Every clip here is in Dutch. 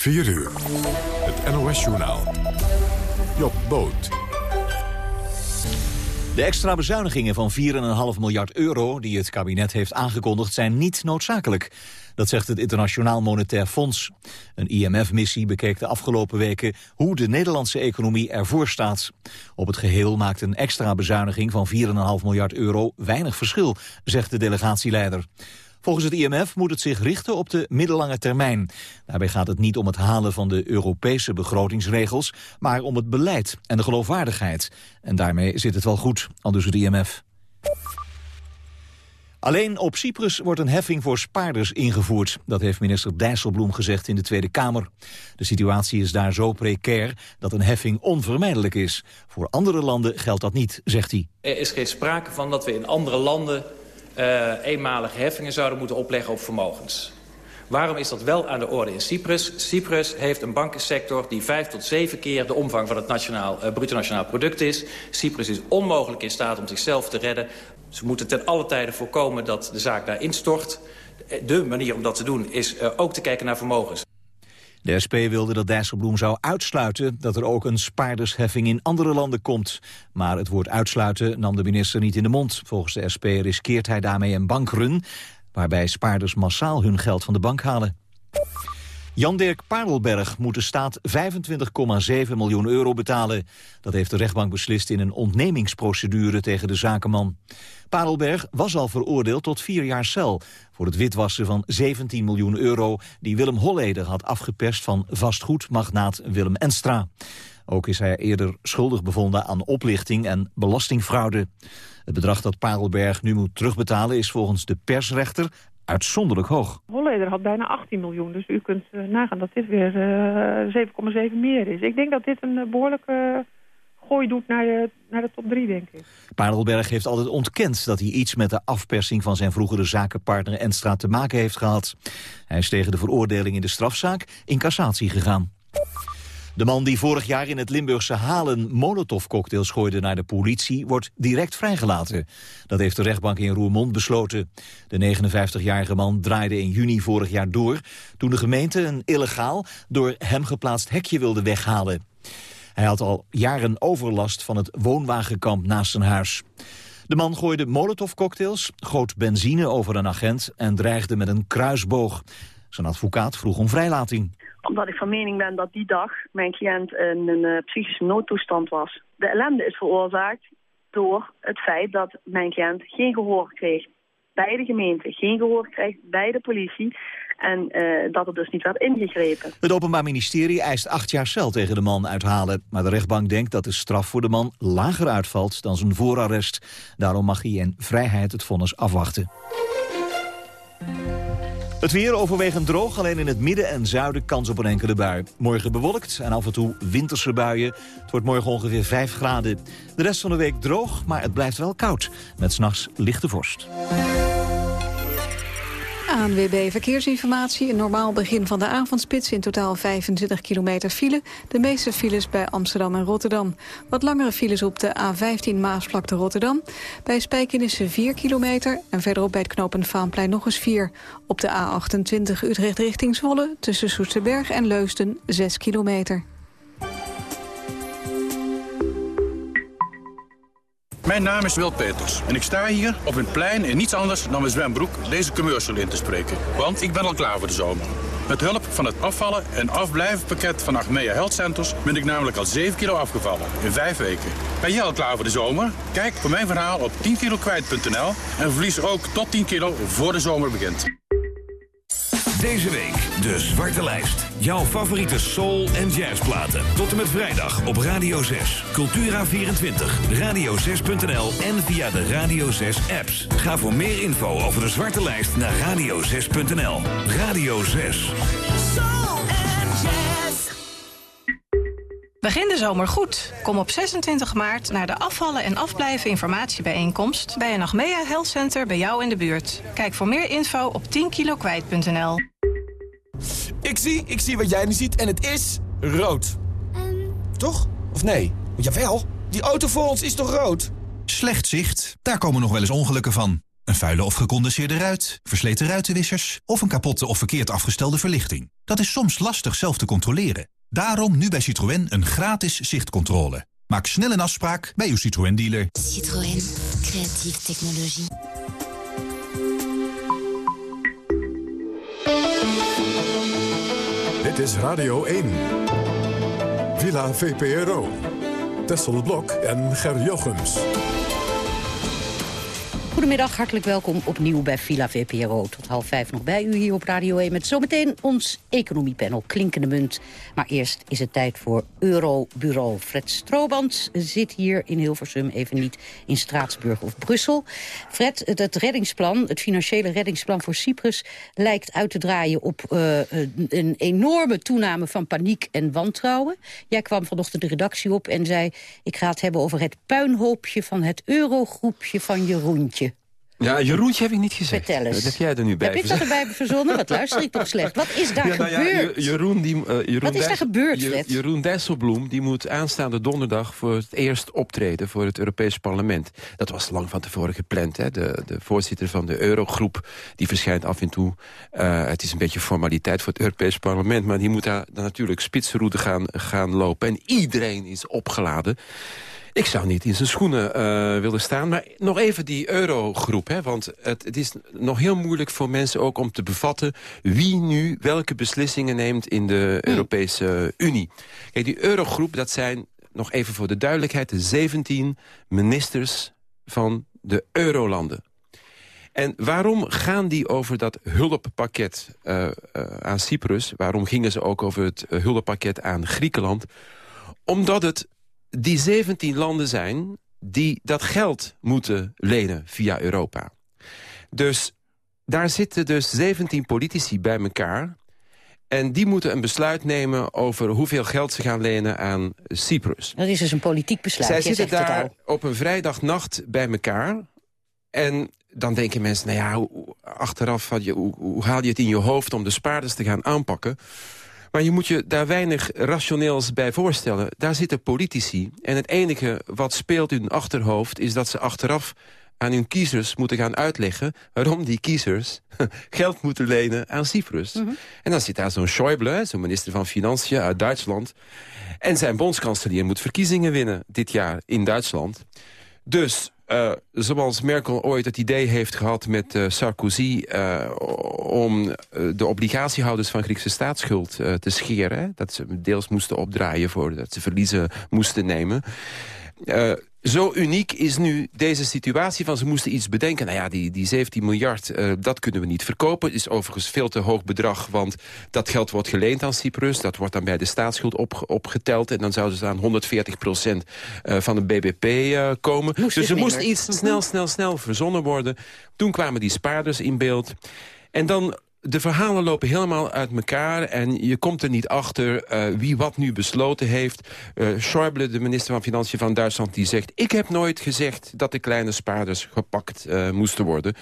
4 uur. Het NOS-journaal. Job Boot. De extra bezuinigingen van 4,5 miljard euro die het kabinet heeft aangekondigd zijn niet noodzakelijk. Dat zegt het Internationaal Monetair Fonds. Een IMF-missie bekeek de afgelopen weken hoe de Nederlandse economie ervoor staat. Op het geheel maakt een extra bezuiniging van 4,5 miljard euro weinig verschil, zegt de delegatieleider. Volgens het IMF moet het zich richten op de middellange termijn. Daarbij gaat het niet om het halen van de Europese begrotingsregels, maar om het beleid en de geloofwaardigheid. En daarmee zit het wel goed, aldus het IMF. Alleen op Cyprus wordt een heffing voor spaarders ingevoerd. Dat heeft minister Dijsselbloem gezegd in de Tweede Kamer. De situatie is daar zo precair dat een heffing onvermijdelijk is. Voor andere landen geldt dat niet, zegt hij. Er is geen sprake van dat we in andere landen uh, eenmalige heffingen zouden moeten opleggen op vermogens. Waarom is dat wel aan de orde in Cyprus? Cyprus heeft een bankensector die vijf tot zeven keer de omvang van het nationaal, uh, bruto nationaal product is. Cyprus is onmogelijk in staat om zichzelf te redden. Ze moeten ten alle tijde voorkomen dat de zaak daar instort. De manier om dat te doen is uh, ook te kijken naar vermogens. De SP wilde dat Dijsselbloem zou uitsluiten dat er ook een spaardersheffing in andere landen komt. Maar het woord uitsluiten nam de minister niet in de mond. Volgens de SP riskeert hij daarmee een bankrun, waarbij spaarders massaal hun geld van de bank halen. Jan-Dirk Parelberg moet de staat 25,7 miljoen euro betalen. Dat heeft de rechtbank beslist in een ontnemingsprocedure tegen de zakenman. Parelberg was al veroordeeld tot vier jaar cel... voor het witwassen van 17 miljoen euro... die Willem Holleder had afgeperst van vastgoedmagnaat Willem Enstra. Ook is hij eerder schuldig bevonden aan oplichting en belastingfraude. Het bedrag dat Parelberg nu moet terugbetalen is volgens de persrechter uitzonderlijk hoog. Holleder had bijna 18 miljoen, dus u kunt uh, nagaan dat dit weer uh, 7,7 meer is. Ik denk dat dit een uh, behoorlijke gooi doet naar de, naar de top 3, denk ik. Parelberg heeft altijd ontkend dat hij iets met de afpersing van zijn vroegere zakenpartner Enstra te maken heeft gehad. Hij is tegen de veroordeling in de strafzaak in cassatie gegaan. De man die vorig jaar in het Limburgse Halen molotovcocktails gooide naar de politie wordt direct vrijgelaten. Dat heeft de rechtbank in Roermond besloten. De 59-jarige man draaide in juni vorig jaar door toen de gemeente een illegaal door hem geplaatst hekje wilde weghalen. Hij had al jaren overlast van het woonwagenkamp naast zijn huis. De man gooide molotovcocktails, goot benzine over een agent en dreigde met een kruisboog. Zijn advocaat vroeg om vrijlating omdat ik van mening ben dat die dag mijn cliënt in een uh, psychische noodtoestand was. De ellende is veroorzaakt door het feit dat mijn cliënt geen gehoor kreeg bij de gemeente, geen gehoor kreeg bij de politie en uh, dat er dus niet werd ingegrepen. Het Openbaar Ministerie eist acht jaar cel tegen de man uithalen. Maar de rechtbank denkt dat de straf voor de man lager uitvalt dan zijn voorarrest. Daarom mag hij in vrijheid het vonnis afwachten. Het weer overwegend droog, alleen in het midden en zuiden kans op een enkele bui. Morgen bewolkt en af en toe winterse buien. Het wordt morgen ongeveer 5 graden. De rest van de week droog, maar het blijft wel koud. Met s'nachts lichte vorst. ANWB Verkeersinformatie. Een normaal begin van de avondspits. In totaal 25 kilometer file. De meeste files bij Amsterdam en Rotterdam. Wat langere files op de A15 Maasvlakte Rotterdam. Bij Spijkenissen 4 kilometer. En verderop bij het knooppunt Vaanplein nog eens 4. Op de A28 Utrecht richting Zwolle. Tussen Soesterberg en Leusden 6 kilometer. Mijn naam is Wil Peters en ik sta hier op een plein in niets anders dan mijn zwembroek deze commercial in te spreken. Want ik ben al klaar voor de zomer. Met hulp van het afvallen en afblijven pakket van Achmea Health Centers ben ik namelijk al 7 kilo afgevallen in 5 weken. Ben jij al klaar voor de zomer? Kijk voor mijn verhaal op 10kilokwijt.nl en verlies ook tot 10 kilo voor de zomer begint. Deze week de Zwarte Lijst. Jouw favoriete soul- en jazzplaten. Tot en met vrijdag op Radio 6. Cultura24, radio6.nl en via de Radio 6 apps. Ga voor meer info over de Zwarte Lijst naar radio6.nl. Radio 6. Begin de zomer goed. Kom op 26 maart naar de afvallen en afblijven informatiebijeenkomst... bij een Achmea Health Center bij jou in de buurt. Kijk voor meer info op 10kilokwijt.nl. Ik zie, ik zie wat jij nu ziet en het is rood. Um... Toch? Of nee? Jawel, die auto voor ons is toch rood? Slecht zicht, daar komen nog wel eens ongelukken van. Een vuile of gecondenseerde ruit, versleten ruitenwissers... of een kapotte of verkeerd afgestelde verlichting. Dat is soms lastig zelf te controleren. Daarom nu bij Citroën een gratis zichtcontrole. Maak snel een afspraak bij uw Citroën-dealer. Citroën. Creatieve technologie. Dit is Radio 1. Villa VPRO. Tessel Blok en Ger Jochems. Goedemiddag, hartelijk welkom opnieuw bij Villa VPRO. Tot half vijf nog bij u hier op Radio 1 met zometeen ons economiepanel Klinkende Munt. Maar eerst is het tijd voor Eurobureau. Fred Strooband zit hier in Hilversum, even niet in Straatsburg of Brussel. Fred, het, reddingsplan, het financiële reddingsplan voor Cyprus... lijkt uit te draaien op uh, een enorme toename van paniek en wantrouwen. Jij kwam vanochtend de redactie op en zei... ik ga het hebben over het puinhoopje van het eurogroepje van Jeroentje. Ja, Jeroentje heb ik niet gezegd. Vertel eens. Dat heb jij er nu bij Heb ik dat erbij verzonnen? Wat luister ik toch slecht? Wat is daar ja, nou gebeurd? Ja, Jeroen, die, uh, Jeroen Wat is daar gebeurd, Fred? Jeroen Dijsselbloem die moet aanstaande donderdag voor het eerst optreden voor het Europees Parlement. Dat was lang van tevoren gepland. Hè? De, de voorzitter van de Eurogroep die verschijnt af en toe. Uh, het is een beetje formaliteit voor het Europees Parlement. Maar die moet daar dan natuurlijk spitsroute gaan, gaan lopen. En iedereen is opgeladen. Ik zou niet in zijn schoenen uh, willen staan. Maar nog even die eurogroep. Hè, want het, het, is nog heel moeilijk voor mensen ook om te bevatten... wie nu welke beslissingen neemt in de Europese Unie. Kijk, die eurogroep, dat zijn, nog even voor de duidelijkheid... de 17 ministers van de eurolanden. En waarom gaan die over dat hulppakket uh, uh, aan Cyprus? Waarom gingen ze ook over het hulppakket aan Griekenland? Omdat het die 17 landen zijn die dat geld moeten lenen via Europa. Dus daar zitten dus 17 politici bij elkaar... En die moeten een besluit nemen over hoeveel geld ze gaan lenen aan Cyprus. Dat is dus een politiek besluit. Zij zitten daar op een vrijdagnacht bij elkaar. En dan denken mensen, nou ja, achteraf, hoe, hoe, hoe haal je het in je hoofd om de spaarders te gaan aanpakken? Maar je moet je daar weinig rationeels bij voorstellen. Daar zitten politici. En het enige wat speelt in hun achterhoofd... is dat ze achteraf aan hun kiezers moeten gaan uitleggen... waarom die kiezers geld moeten lenen aan Cyprus. Mm -hmm. En dan zit daar zo'n Schäuble, zo'n minister van Financiën uit Duitsland... en zijn bondskanselier moet verkiezingen winnen dit jaar in Duitsland. Dus uh, zoals Merkel ooit het idee heeft gehad met uh, Sarkozy... Uh, om de obligatiehouders van Griekse staatsschuld te scheren... dat ze deels moesten opdraaien voordat ze verliezen moesten nemen... zo uniek is nu deze situatie van ze moesten iets bedenken. Nou ja, die, die 17 miljard, uh, dat kunnen we niet verkopen. Het is overigens veel te hoog bedrag, want dat geld wordt geleend aan Cyprus. Dat wordt dan bij de staatsschuld op, opgeteld. En dan zouden ze aan 140 procent uh, van de BBP uh, komen. Moest dus er moest iets snel, snel, snel verzonnen worden. Toen kwamen die spaarders in beeld. En dan de verhalen lopen helemaal uit elkaar en je komt er niet achter uh, wie wat nu besloten heeft. Uh, Schäuble, de minister van Financiën van Duitsland, die zegt... ik heb nooit gezegd dat de kleine spaarders gepakt uh, moesten worden.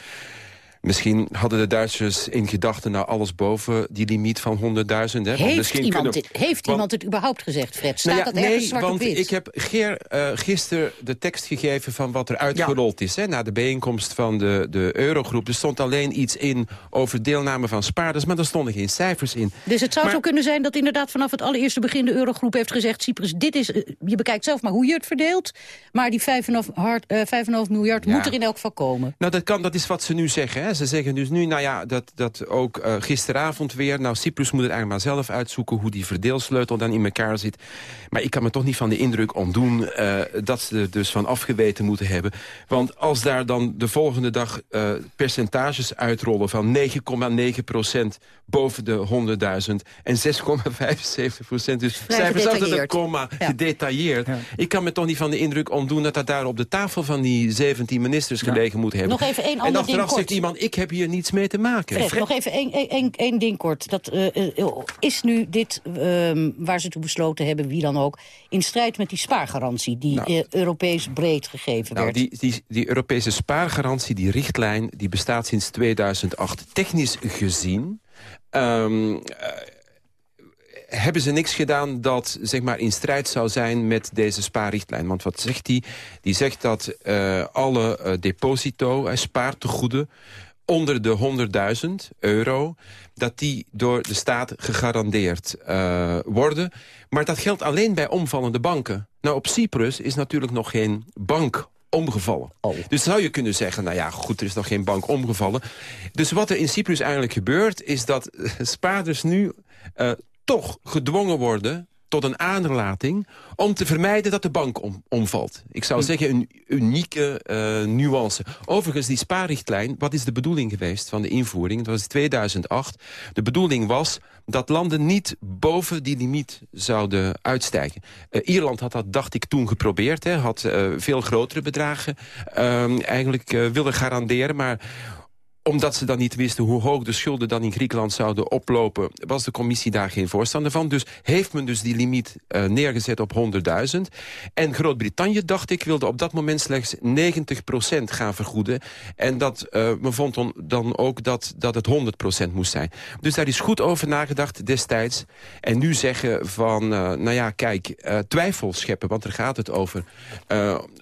Misschien hadden de Duitsers in gedachten nou alles boven die limiet van 100.000. Heeft, iemand, kunnen... dit, heeft want... iemand het überhaupt gezegd, Fred? Staat Nou ja, dat ergens nee, zwart want op wit? ik heb Geer uh, gisteren de tekst gegeven van wat er uitgerold is... Hè, na de bijeenkomst van de, de Eurogroep. Er stond alleen iets in over deelname van spaarders... maar er stonden geen cijfers in. Dus het zou Maar- zo kunnen zijn dat inderdaad vanaf het allereerste begin... de Eurogroep heeft gezegd, Cyprus, dit is, eh, je bekijkt zelf maar hoe je het verdeelt... maar die 5,5 hard- eh, 5,5 miljard Ja. moet er in elk geval komen. Nou, dat, kan, dat is wat ze nu zeggen. Hè. Ze zeggen dus nu, nou ja, dat, dat ook eh, gisteravond weer... nou, Cyprus moet het eigenlijk maar zelf uitzoeken... hoe die verdeelsleutel dan in elkaar zit. Maar ik kan me toch niet van de indruk ontdoen... eh, dat ze er dus van afgeweten moeten hebben. Want als daar dan de volgende dag eh, percentages uitrollen... van 9,9 procent boven de 100.000 en 6,75 procent... dus Vrij cijfers achter de gedetailleerd. komma, Ja. gedetailleerd. Ik kan me toch niet van de indruk ontdoen... dat dat daar op de tafel van die 17 ministers gelegen moet hebben. Nog even één En ander ding achteraf kort. zegt iemand, ik heb hier niets mee te maken. Fred, nog even één, één, één, ding kort. Dat, eh, eh, is nu dit, ehm, waar ze toe besloten hebben, wie dan ook... in strijd met die spaargarantie die eh, Europees breed gegeven Nou, werd? die, die, die Europese spaargarantie, die richtlijn, die bestaat sinds 2008. Technisch gezien ehm, eh, hebben ze niks gedaan dat zeg maar, in strijd zou zijn met deze spaarrichtlijn. Want wat zegt? Die? die zegt dat uh, alle uh, deposito, uh, spaartegoeden onder de 100.000 euro... dat die door de staat gegarandeerd uh, worden. Maar dat geldt alleen bij omvallende banken. Nou, op Cyprus is natuurlijk nog geen bank omgevallen. Oh. Dus zou je kunnen zeggen, nou ja, goed, er is nog geen bank omgevallen. Dus wat er in Cyprus eigenlijk gebeurt... is dat spaarders nu uh, toch gedwongen worden tot een aanlating om te vermijden dat de bank om, omvalt. Ik zou hm. zeggen een unieke uh, nuance. Overigens, die spaarrichtlijn, wat is de bedoeling geweest van de invoering? Dat was 2008. De bedoeling was dat landen niet boven die limiet zouden uitstijgen. Uh, Ierland had dat, dacht ik, toen geprobeerd. Hè, had uh, veel grotere bedragen eigenlijk willen garanderen. Maar omdat ze dan niet wisten hoe hoog de schulden dan in Griekenland zouden oplopen... was de commissie daar geen voorstander van. Dus heeft men dus die limiet uh, neergezet op 100.000. En Groot-Brittannië, dacht ik, wilde op dat moment slechts 90% gaan vergoeden. En dat, uh, men vond on, dan ook dat, dat het 100% moest zijn. Dus daar is goed over nagedacht destijds. En nu zeggen van, uh, nou ja, kijk, twijfel scheppen, want er gaat het over.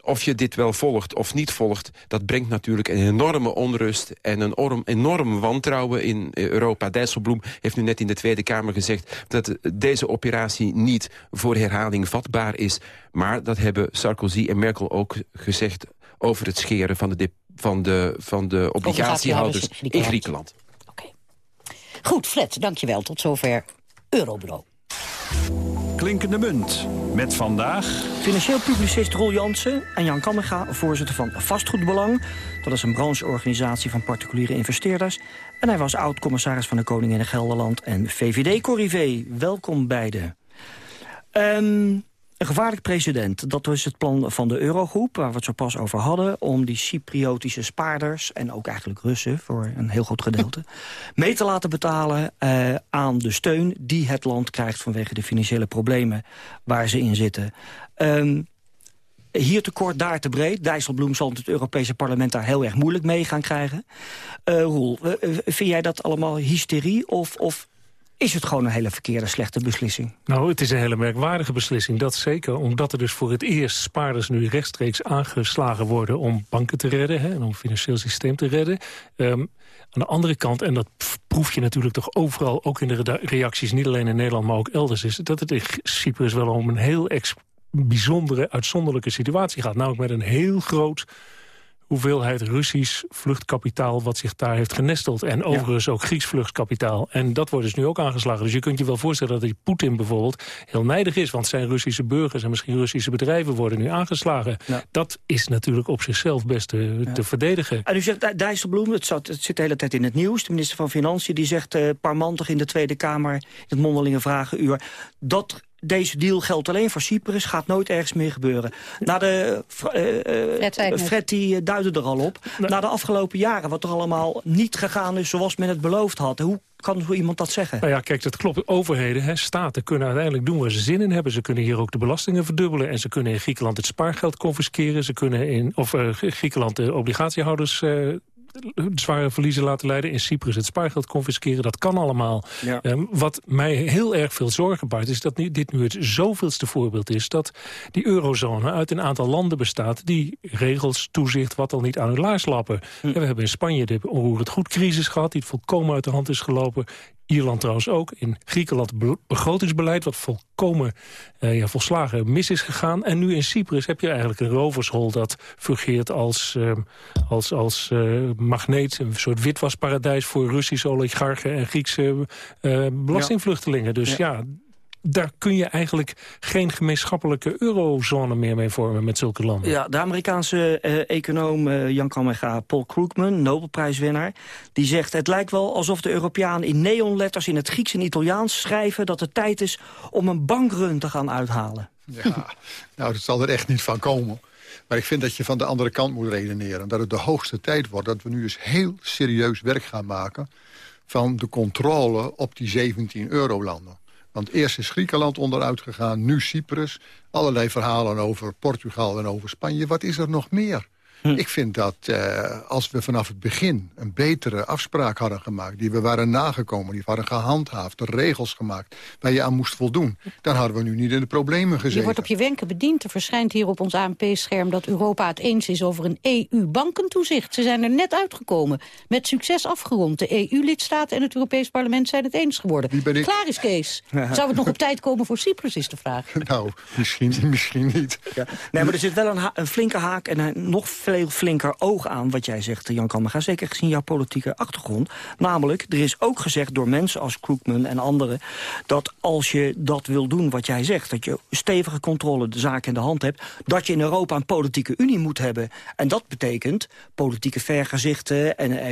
of je dit wel volgt of niet volgt, dat brengt natuurlijk een enorme onrust... en een enorm, enorm wantrouwen in Europa. Dijsselbloem heeft nu net in de Tweede Kamer gezegd... dat deze operatie niet voor herhaling vatbaar is. Maar dat hebben Sarkozy en Merkel ook gezegd... over het scheren van de, van de, van de obligatiehouders in Griekenland. Oké. Goed, Fred, dankjewel. Tot zover Eurobureau. Klinkende munt. Met vandaag... Financieel publicist Roel Jansen en Jan Kammerga, voorzitter van Vastgoedbelang. Dat is een brancheorganisatie van particuliere investeerders. En hij was oud-commissaris van de Koningin in Gelderland en VVD-corrivé. Welkom beiden. Um, een gevaarlijk precedent, dat is het plan van de Eurogroep... waar we het zo pas over hadden... om die Cypriotische spaarders, en ook eigenlijk Russen... voor een heel groot gedeelte, mee te laten betalen uh, aan de steun... die het land krijgt vanwege de financiële problemen waar ze in zitten. Um, hier te kort, daar te breed. Dijsselbloem zal het Europese parlement daar heel erg moeilijk mee gaan krijgen. Uh, Roel, uh, vind jij dat allemaal hysterie of, of is het gewoon een hele verkeerde, slechte beslissing. Nou, het is een hele merkwaardige beslissing, dat zeker. Omdat er dus voor het eerst spaarders nu rechtstreeks aangeslagen worden... om banken te redden hè, en om het financieel systeem te redden. Um, aan de andere kant, en dat proef je natuurlijk toch overal... ook in de reacties, niet alleen in Nederland, maar ook elders... is dat het in Cyprus wel om een heel bijzondere, uitzonderlijke situatie gaat. Namelijk met een heel groot hoeveelheid Russisch vluchtkapitaal wat zich daar heeft genesteld. En overigens ook Grieks vluchtkapitaal. En dat wordt dus nu ook aangeslagen. Dus je kunt je wel voorstellen dat die Poetin bijvoorbeeld heel nijdig is. Want zijn Russische burgers en misschien Russische bedrijven worden nu aangeslagen. Dat is natuurlijk op zichzelf best te, te verdedigen. En u zegt Dijsselbloem, het, zat, het zit de hele tijd in het nieuws. De minister van Financiën die zegt uh, parmantig in de Tweede Kamer... in het mondelinge vragenuur... dat deze deal geldt alleen voor Cyprus, gaat nooit ergens meer gebeuren. Na de, uh, uh, Fred die duidde er al op. Na de afgelopen jaren, wat er allemaal niet gegaan is zoals men het beloofd had. Hoe kan zo iemand dat zeggen? Nou ja, kijk, dat klopt. Overheden, hè, staten kunnen uiteindelijk doen waar ze zin in hebben. Ze kunnen hier ook de belastingen verdubbelen. En ze kunnen in Griekenland het spaargeld confisceren. Ze kunnen in of, Griekenland de obligatiehouders zware verliezen laten leiden. In Cyprus het spaargeld confisceren, dat kan allemaal. Ehm, wat mij heel erg veel zorgen baart... is dat dit nu het zoveelste voorbeeld is... dat die eurozone uit een aantal landen bestaat... die regels, toezicht, wat al niet aan hun laars lappen. Hm. we hebben in Spanje de onroerend goed crisis gehad... die het volkomen uit de hand is gelopen. Ierland trouwens ook. In Griekenland begrotingsbeleid wat volkomen uh, ja, volslagen mis is gegaan. En nu in Cyprus heb je eigenlijk een rovershol dat fungeert als, uh, als, als uh, magneet. Een soort witwasparadijs voor Russische oligarchen en Griekse belastingvluchtelingen. Dus ja, daar kun je eigenlijk geen gemeenschappelijke eurozone meer mee vormen met zulke landen. Ja, de Amerikaanse uh, econoom uh, Jan Kamega, Paul Krugman, Nobelprijswinnaar... die zegt, het lijkt wel alsof de Europeanen in neonletters in het Grieks en Italiaans schrijven... dat het tijd is om een bankrun te gaan uithalen. Ja, nou, dat zal er echt niet van komen. Maar ik vind dat je van de andere kant moet redeneren. Dat het de hoogste tijd wordt dat we nu eens heel serieus werk gaan maken... van de controle op die 17 eurolanden. Want eerst is Griekenland onderuit gegaan, nu Cyprus. Allerlei verhalen over Portugal en over Spanje. Wat is er nog meer? Ik vind dat uh, als we vanaf het begin een betere afspraak hadden gemaakt... die we waren nagekomen, die waren gehandhaafd, de regels gemaakt... waar je aan moest voldoen, dan hadden we nu niet in de problemen gezeten. Je wordt op je wenken bediend. Er verschijnt hier op ons ANP-scherm dat Europa het eens is over een EU-bankentoezicht. Ze zijn er net uitgekomen. Met succes afgerond. De EU-lidstaten en het Europees Parlement zijn het eens geworden. Ik... Klaar is Kees. Zou het nog op tijd komen voor Cyprus, is de vraag. Nou, misschien, misschien niet. Ja. Nee, maar er zit wel een, een flinke haak en een nog veel flinker oog aan... wat jij zegt, Jan Kammerga, zeker gezien jouw politieke achtergrond. Namelijk, er is ook gezegd door mensen als Krugman en anderen... dat als je dat wil doen wat jij zegt... dat je stevige controle de zaak in de hand hebt... dat je in Europa een politieke unie moet hebben. En dat betekent politieke vergezichten... en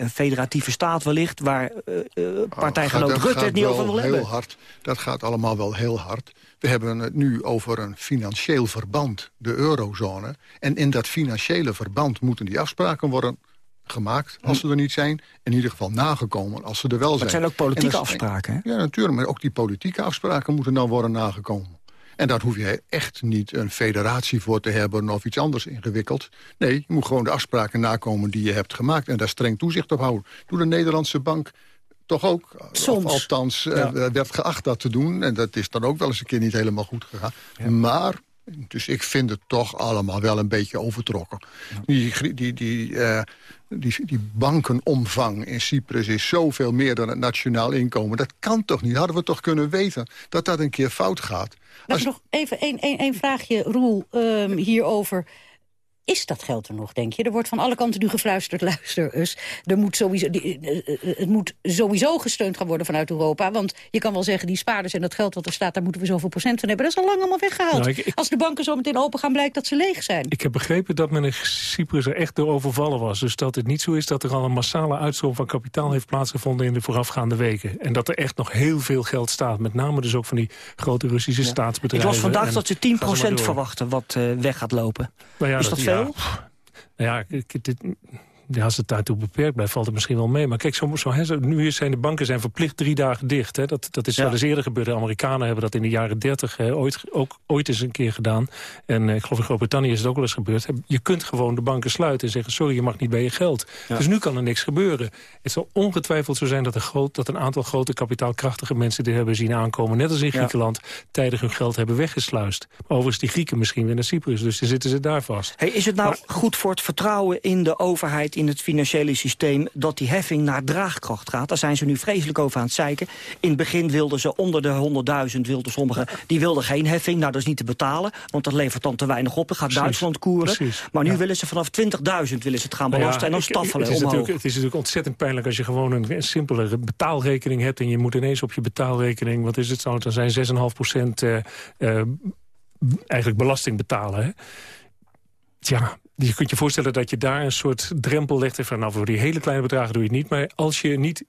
een federatieve staat wellicht... waar uh, partijgenoot oh, Rutte het niet over wil heel hebben. Hard. Dat gaat allemaal wel heel hard. We hebben het nu over een financieel verband, de eurozone. En in dat financiële verband moeten die afspraken worden gemaakt, als ze er niet zijn. In ieder geval nagekomen, als ze er wel zijn. het zijn ook politieke afspraken, hè? Ja, natuurlijk, maar ook die politieke afspraken moeten dan worden nagekomen. En daar hoef je echt niet een federatie voor te hebben of iets anders ingewikkeld. Nee, je moet gewoon de afspraken nakomen die je hebt gemaakt... en daar streng toezicht op houden. Doe de Nederlandse bank toch ook, Soms. Of althans, eh, werd geacht dat te doen. En dat is dan ook wel eens een keer niet helemaal goed gegaan. Maar, dus ik vind het toch allemaal wel een beetje overtrokken. Die, die, die, uh, die, die bankenomvang in Cyprus is zoveel meer dan het nationaal inkomen. Dat kan toch niet? Hadden we toch kunnen weten dat dat een keer fout gaat? Als... Nog even één vraagje, Roel, um, hierover. Is dat geld er nog, denk je? Er wordt van alle kanten nu gefluisterd, luister eens. Er moet sowieso, die, eh, eh, eh, het moet sowieso gesteund gaan worden vanuit Europa. Want je kan wel zeggen, die spaarders en dat geld wat er staat... daar moeten we zoveel procent van hebben. Dat is al lang allemaal weggehaald. Nou, Als de banken zo meteen open gaan, blijkt dat ze leeg zijn. Ik heb begrepen dat men in Cyprus er echt door overvallen was. Dus dat het niet zo is dat er al een massale uitstroom van kapitaal heeft plaatsgevonden... in de voorafgaande weken. En dat er echt nog heel veel geld staat. Met name dus ook van die grote Russische staatsbedrijven. Ik was vandaag dat ze 10% verwachten wat uh, weg gaat lopen. Nou ja, is dat, dat veel? Ja. Nou ja, dit, ja, als het daartoe beperkt blijft, valt het misschien wel mee. Maar kijk, zo, zo, hè, nu zijn de banken zijn verplicht drie dagen dicht. Hè. Dat, dat is wel eens eerder gebeurd. De Amerikanen hebben dat in de jaren dertig ooit, ook ooit eens een keer gedaan. En eh, ik geloof in Groot-Brittannië is het ook wel eens gebeurd. Je kunt gewoon de banken sluiten en zeggen... sorry, je mag niet bij je geld. Dus nu kan er niks gebeuren. Het zal ongetwijfeld zo zijn dat, een groot, dat een aantal grote kapitaalkrachtige mensen... die hebben zien aankomen, net als in Griekenland... tijdig hun geld hebben weggesluist. overigens die Grieken misschien weer naar Cyprus. Dus dan zitten ze daar vast. Hey, is het nou goed voor het vertrouwen in de overheid in het financiële systeem... dat die heffing naar draagkracht gaat. Daar zijn ze nu vreselijk over aan het zeiken. In het begin wilden ze onder de 100.000, wilden sommigen... die wilden geen heffing, nou dat is niet te betalen... want dat levert dan te weinig op, dan gaat Duitsland koeren. Maar nu willen ze vanaf 20.000 willen ze het gaan belasten en dan staffelen het is, het is natuurlijk ontzettend pijnlijk als je gewoon een, simpele betaalrekening hebt... en je moet ineens op je betaalrekening, wat is het, zou het dan zijn 6,5 procent... Uh, uh, eigenlijk belasting betalen. Hè? Tja, je kunt je voorstellen dat je daar een soort drempel legt... van nou, voor die hele kleine bedragen doe je het niet. Maar als je niet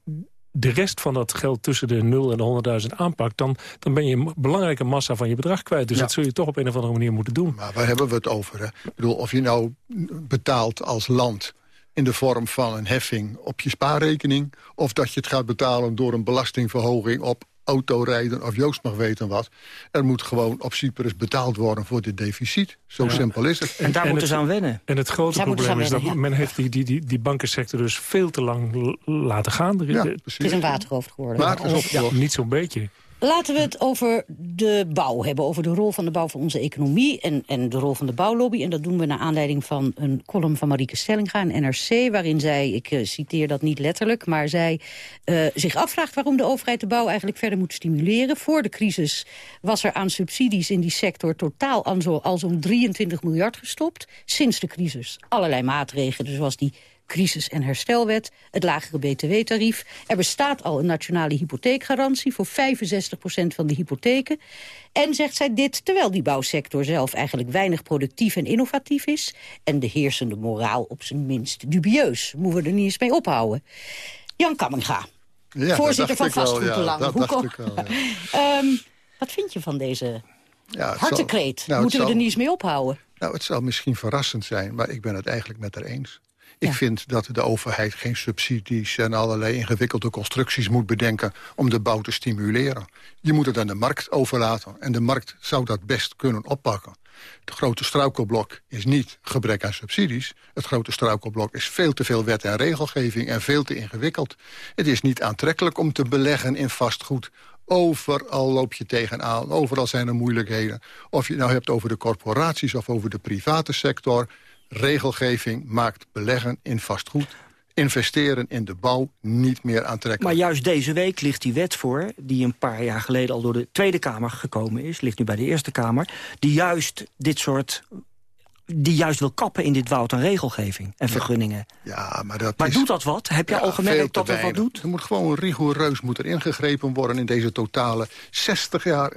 de rest van dat geld tussen de 0 en de 100.000 aanpakt... Dan, dan ben je een belangrijke massa van je bedrag kwijt. Dus dat zul je toch op een of andere manier moeten doen. Maar waar hebben we het over? Hè? Ik bedoel, of je nou betaalt als land in de vorm van een heffing op je spaarrekening... of dat je het gaat betalen door een belastingverhoging op autorijden of Joost mag weten wat. Er moet gewoon op Cyprus betaald worden voor dit deficit. Zo simpel is het. En daar moeten ze aan wennen. En het grote probleem is dat men heeft die, die, die, die bankensector dus veel te lang laten gaan. Ja, het is een waterhoofd geworden. Waterhoofd, ja, niet zo'n beetje. Laten we het over de bouw hebben, over de rol van de bouw van onze economie... en, en de rol van de bouwlobby. En dat doen we naar aanleiding van een column van Marieke Stellinga in NRC... waarin zij, ik uh, citeer dat niet letterlijk, maar zij uh, zich afvraagt... waarom de overheid de bouw eigenlijk verder moet stimuleren. Voor de crisis was er aan subsidies in die sector totaal al zo'n 23 miljard gestopt. Sinds de crisis allerlei maatregelen, zoals die crisis- en herstelwet, het lagere btw-tarief. Er bestaat al een nationale hypotheekgarantie voor 65% van de hypotheken. En zegt zij dit terwijl die bouwsector zelf eigenlijk weinig productief en innovatief is... en de heersende moraal op zijn minst dubieus. Moeten we er niet eens mee ophouden. Jan Kamminga, ja, voorzitter van Vastgoedbelang. Ja, ja. um, wat vind je van deze ja, hartekreet? Nou, Moeten we er niet eens mee ophouden? Nou, het zal misschien verrassend zijn, maar ik ben het eigenlijk met haar eens. Ik vind dat de overheid geen subsidies en allerlei ingewikkelde constructies moet bedenken om de bouw te stimuleren. Je moet het aan de markt overlaten en de markt zou dat best kunnen oppakken. Het grote struikelblok is niet gebrek aan subsidies. Het grote struikelblok is veel te veel wet en regelgeving en veel te ingewikkeld. Het is niet aantrekkelijk om te beleggen in vastgoed. Overal loop je tegenaan, overal zijn er moeilijkheden. Of je het nou hebt over de corporaties of over de private sector... regelgeving maakt beleggen in vastgoed investeren in de bouw niet meer aantrekkelijk. Maar juist deze week ligt die wet voor... die een paar jaar geleden al door de Tweede Kamer gekomen is... ligt nu bij de Eerste Kamer... die juist dit soort die juist wil kappen in dit woud aan regelgeving en vergunningen. Ja, maar dat maar is, doet dat wat? Heb je ja, al gemerkt dat dat wat doet? Er moet gewoon rigoureus moet er ingegrepen worden in deze totale 60 jaar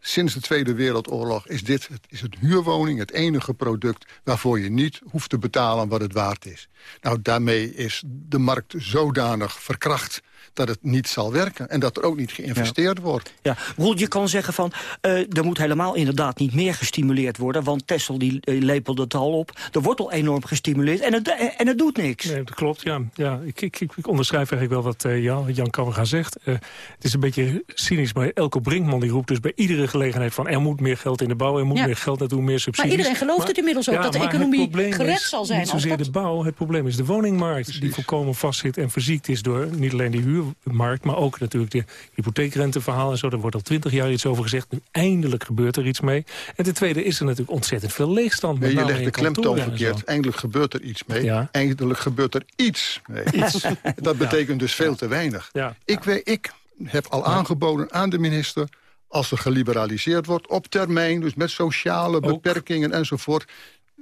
sinds de Tweede Wereldoorlog is dit is het huurwoning het enige product... waarvoor je niet hoeft te betalen wat het waard is. Nou, daarmee is de markt zodanig verkracht dat het niet zal werken. En dat er ook niet geïnvesteerd wordt. Ja, Roel, je kan zeggen van... Uh, er moet helemaal inderdaad niet meer gestimuleerd worden... want Tessel die uh, lepelde het al op. Er wordt al enorm gestimuleerd en het, en het doet niks. Nee, dat klopt, ja. ja ik, ik, ik onderschrijf eigenlijk wel wat uh, Jan, Jan Kammerga zegt. het is een beetje cynisch, maar Elko Brinkman die roept dus bij iedere gelegenheid... van er moet meer geld in de bouw, er moet Ja. meer geld naartoe, meer subsidies. Maar iedereen gelooft het inmiddels ook, dat de economie probleem gered is zal zijn Niet als zozeer dat- de bouw, het probleem is de woningmarkt... die volkomen vastzit en verziekt is door niet alleen de huurmarkt... maar ook natuurlijk de hypotheekrenteverhaal en zo. Daar wordt al twintig jaar iets over gezegd. Nu eindelijk gebeurt er iets mee. En ten tweede is er natuurlijk ontzettend veel leegstand. Nee, je legt de klemtoon verkeerd. Eindelijk gebeurt er iets mee. Ja. Eindelijk gebeurt er iets mee. Iets. Dat betekent dus veel te weinig. Ja. Ik, weet, ik heb al aangeboden aan de minister... als er geliberaliseerd wordt op termijn... dus met sociale beperkingen enzovoort...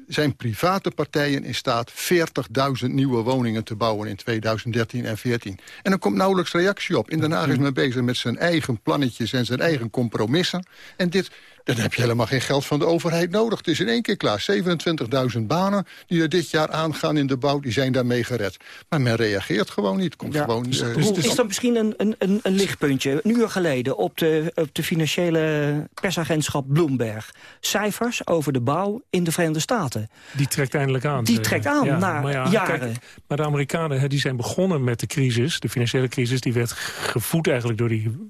zijn private partijen in staat 40.000 nieuwe woningen te bouwen in 2013 en 14. En er komt nauwelijks reactie op. In Den Haag is men bezig met zijn eigen plannetjes en zijn eigen compromissen. En dit, dan heb je helemaal geen geld van de overheid nodig. Het is in één keer klaar. 27.000 banen die er dit jaar aangaan in de bouw, die zijn daarmee gered. Maar men reageert gewoon niet. Komt gewoon, Dus- Roel, is dat misschien een, een, een, lichtpuntje? Een uur geleden op de, op de financiële persagentschap Bloomberg. Cijfers over de bouw in de Verenigde Staten. Die trekt eindelijk aan. Die trekt aan Ja, na maar ja, jaren. kijk, maar de Amerikanen hè, die zijn begonnen met de crisis. De financiële crisis die werd gevoed eigenlijk door die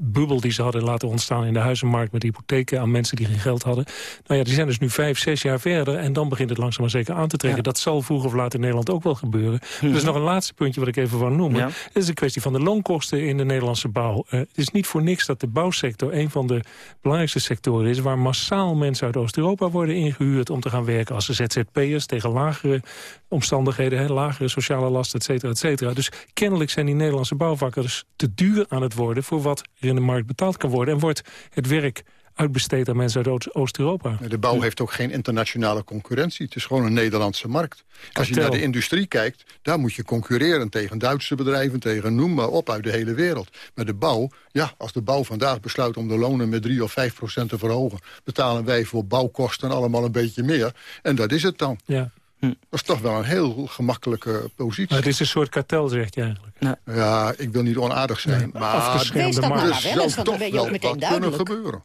bubbel die ze hadden laten ontstaan in de huizenmarkt... met hypotheken aan mensen die geen geld hadden. Nou ja, die zijn dus nu vijf, zes jaar verder... en dan begint het langzaam maar zeker aan te trekken. Dat zal vroeg of laat in Nederland ook wel gebeuren. Er is nog een laatste puntje wat ik even wou noemen. Ja. Dat is een kwestie van de loonkosten in de Nederlandse bouw. Eh, het is niet voor niks dat de bouwsector een van de belangrijkste sectoren is... waar massaal mensen uit Oost-Europa worden ingehuurd om te gaan werken... als ZZP'ers tegen lagere omstandigheden, hè, lagere sociale lasten, et cetera, et cetera. Dus kennelijk zijn die Nederlandse bouwvakkers te duur aan het worden... voor wat er in de markt betaald kan worden. En wordt het werk uitbesteed aan mensen uit Oost- Oost-Europa. De bouw heeft ook geen internationale concurrentie. Het is gewoon een Nederlandse markt. Als je naar de industrie kijkt, daar moet je concurreren tegen Duitse bedrijven, tegen noem maar op uit de hele wereld. Maar de bouw, ja, als de bouw vandaag besluit om de lonen met 3 of 5 procent te verhogen, betalen wij voor bouwkosten allemaal een beetje meer. En dat is het dan. Ja. Dat is toch wel een heel gemakkelijke positie. Maar het is een soort kartel, zeg je eigenlijk. Ja, ik wil niet onaardig zijn, maar afgeschermde Wees dat markt. maar er wel zou eens, want dan toch ben je wel ook meteen wat kunnen duidelijk. gebeuren.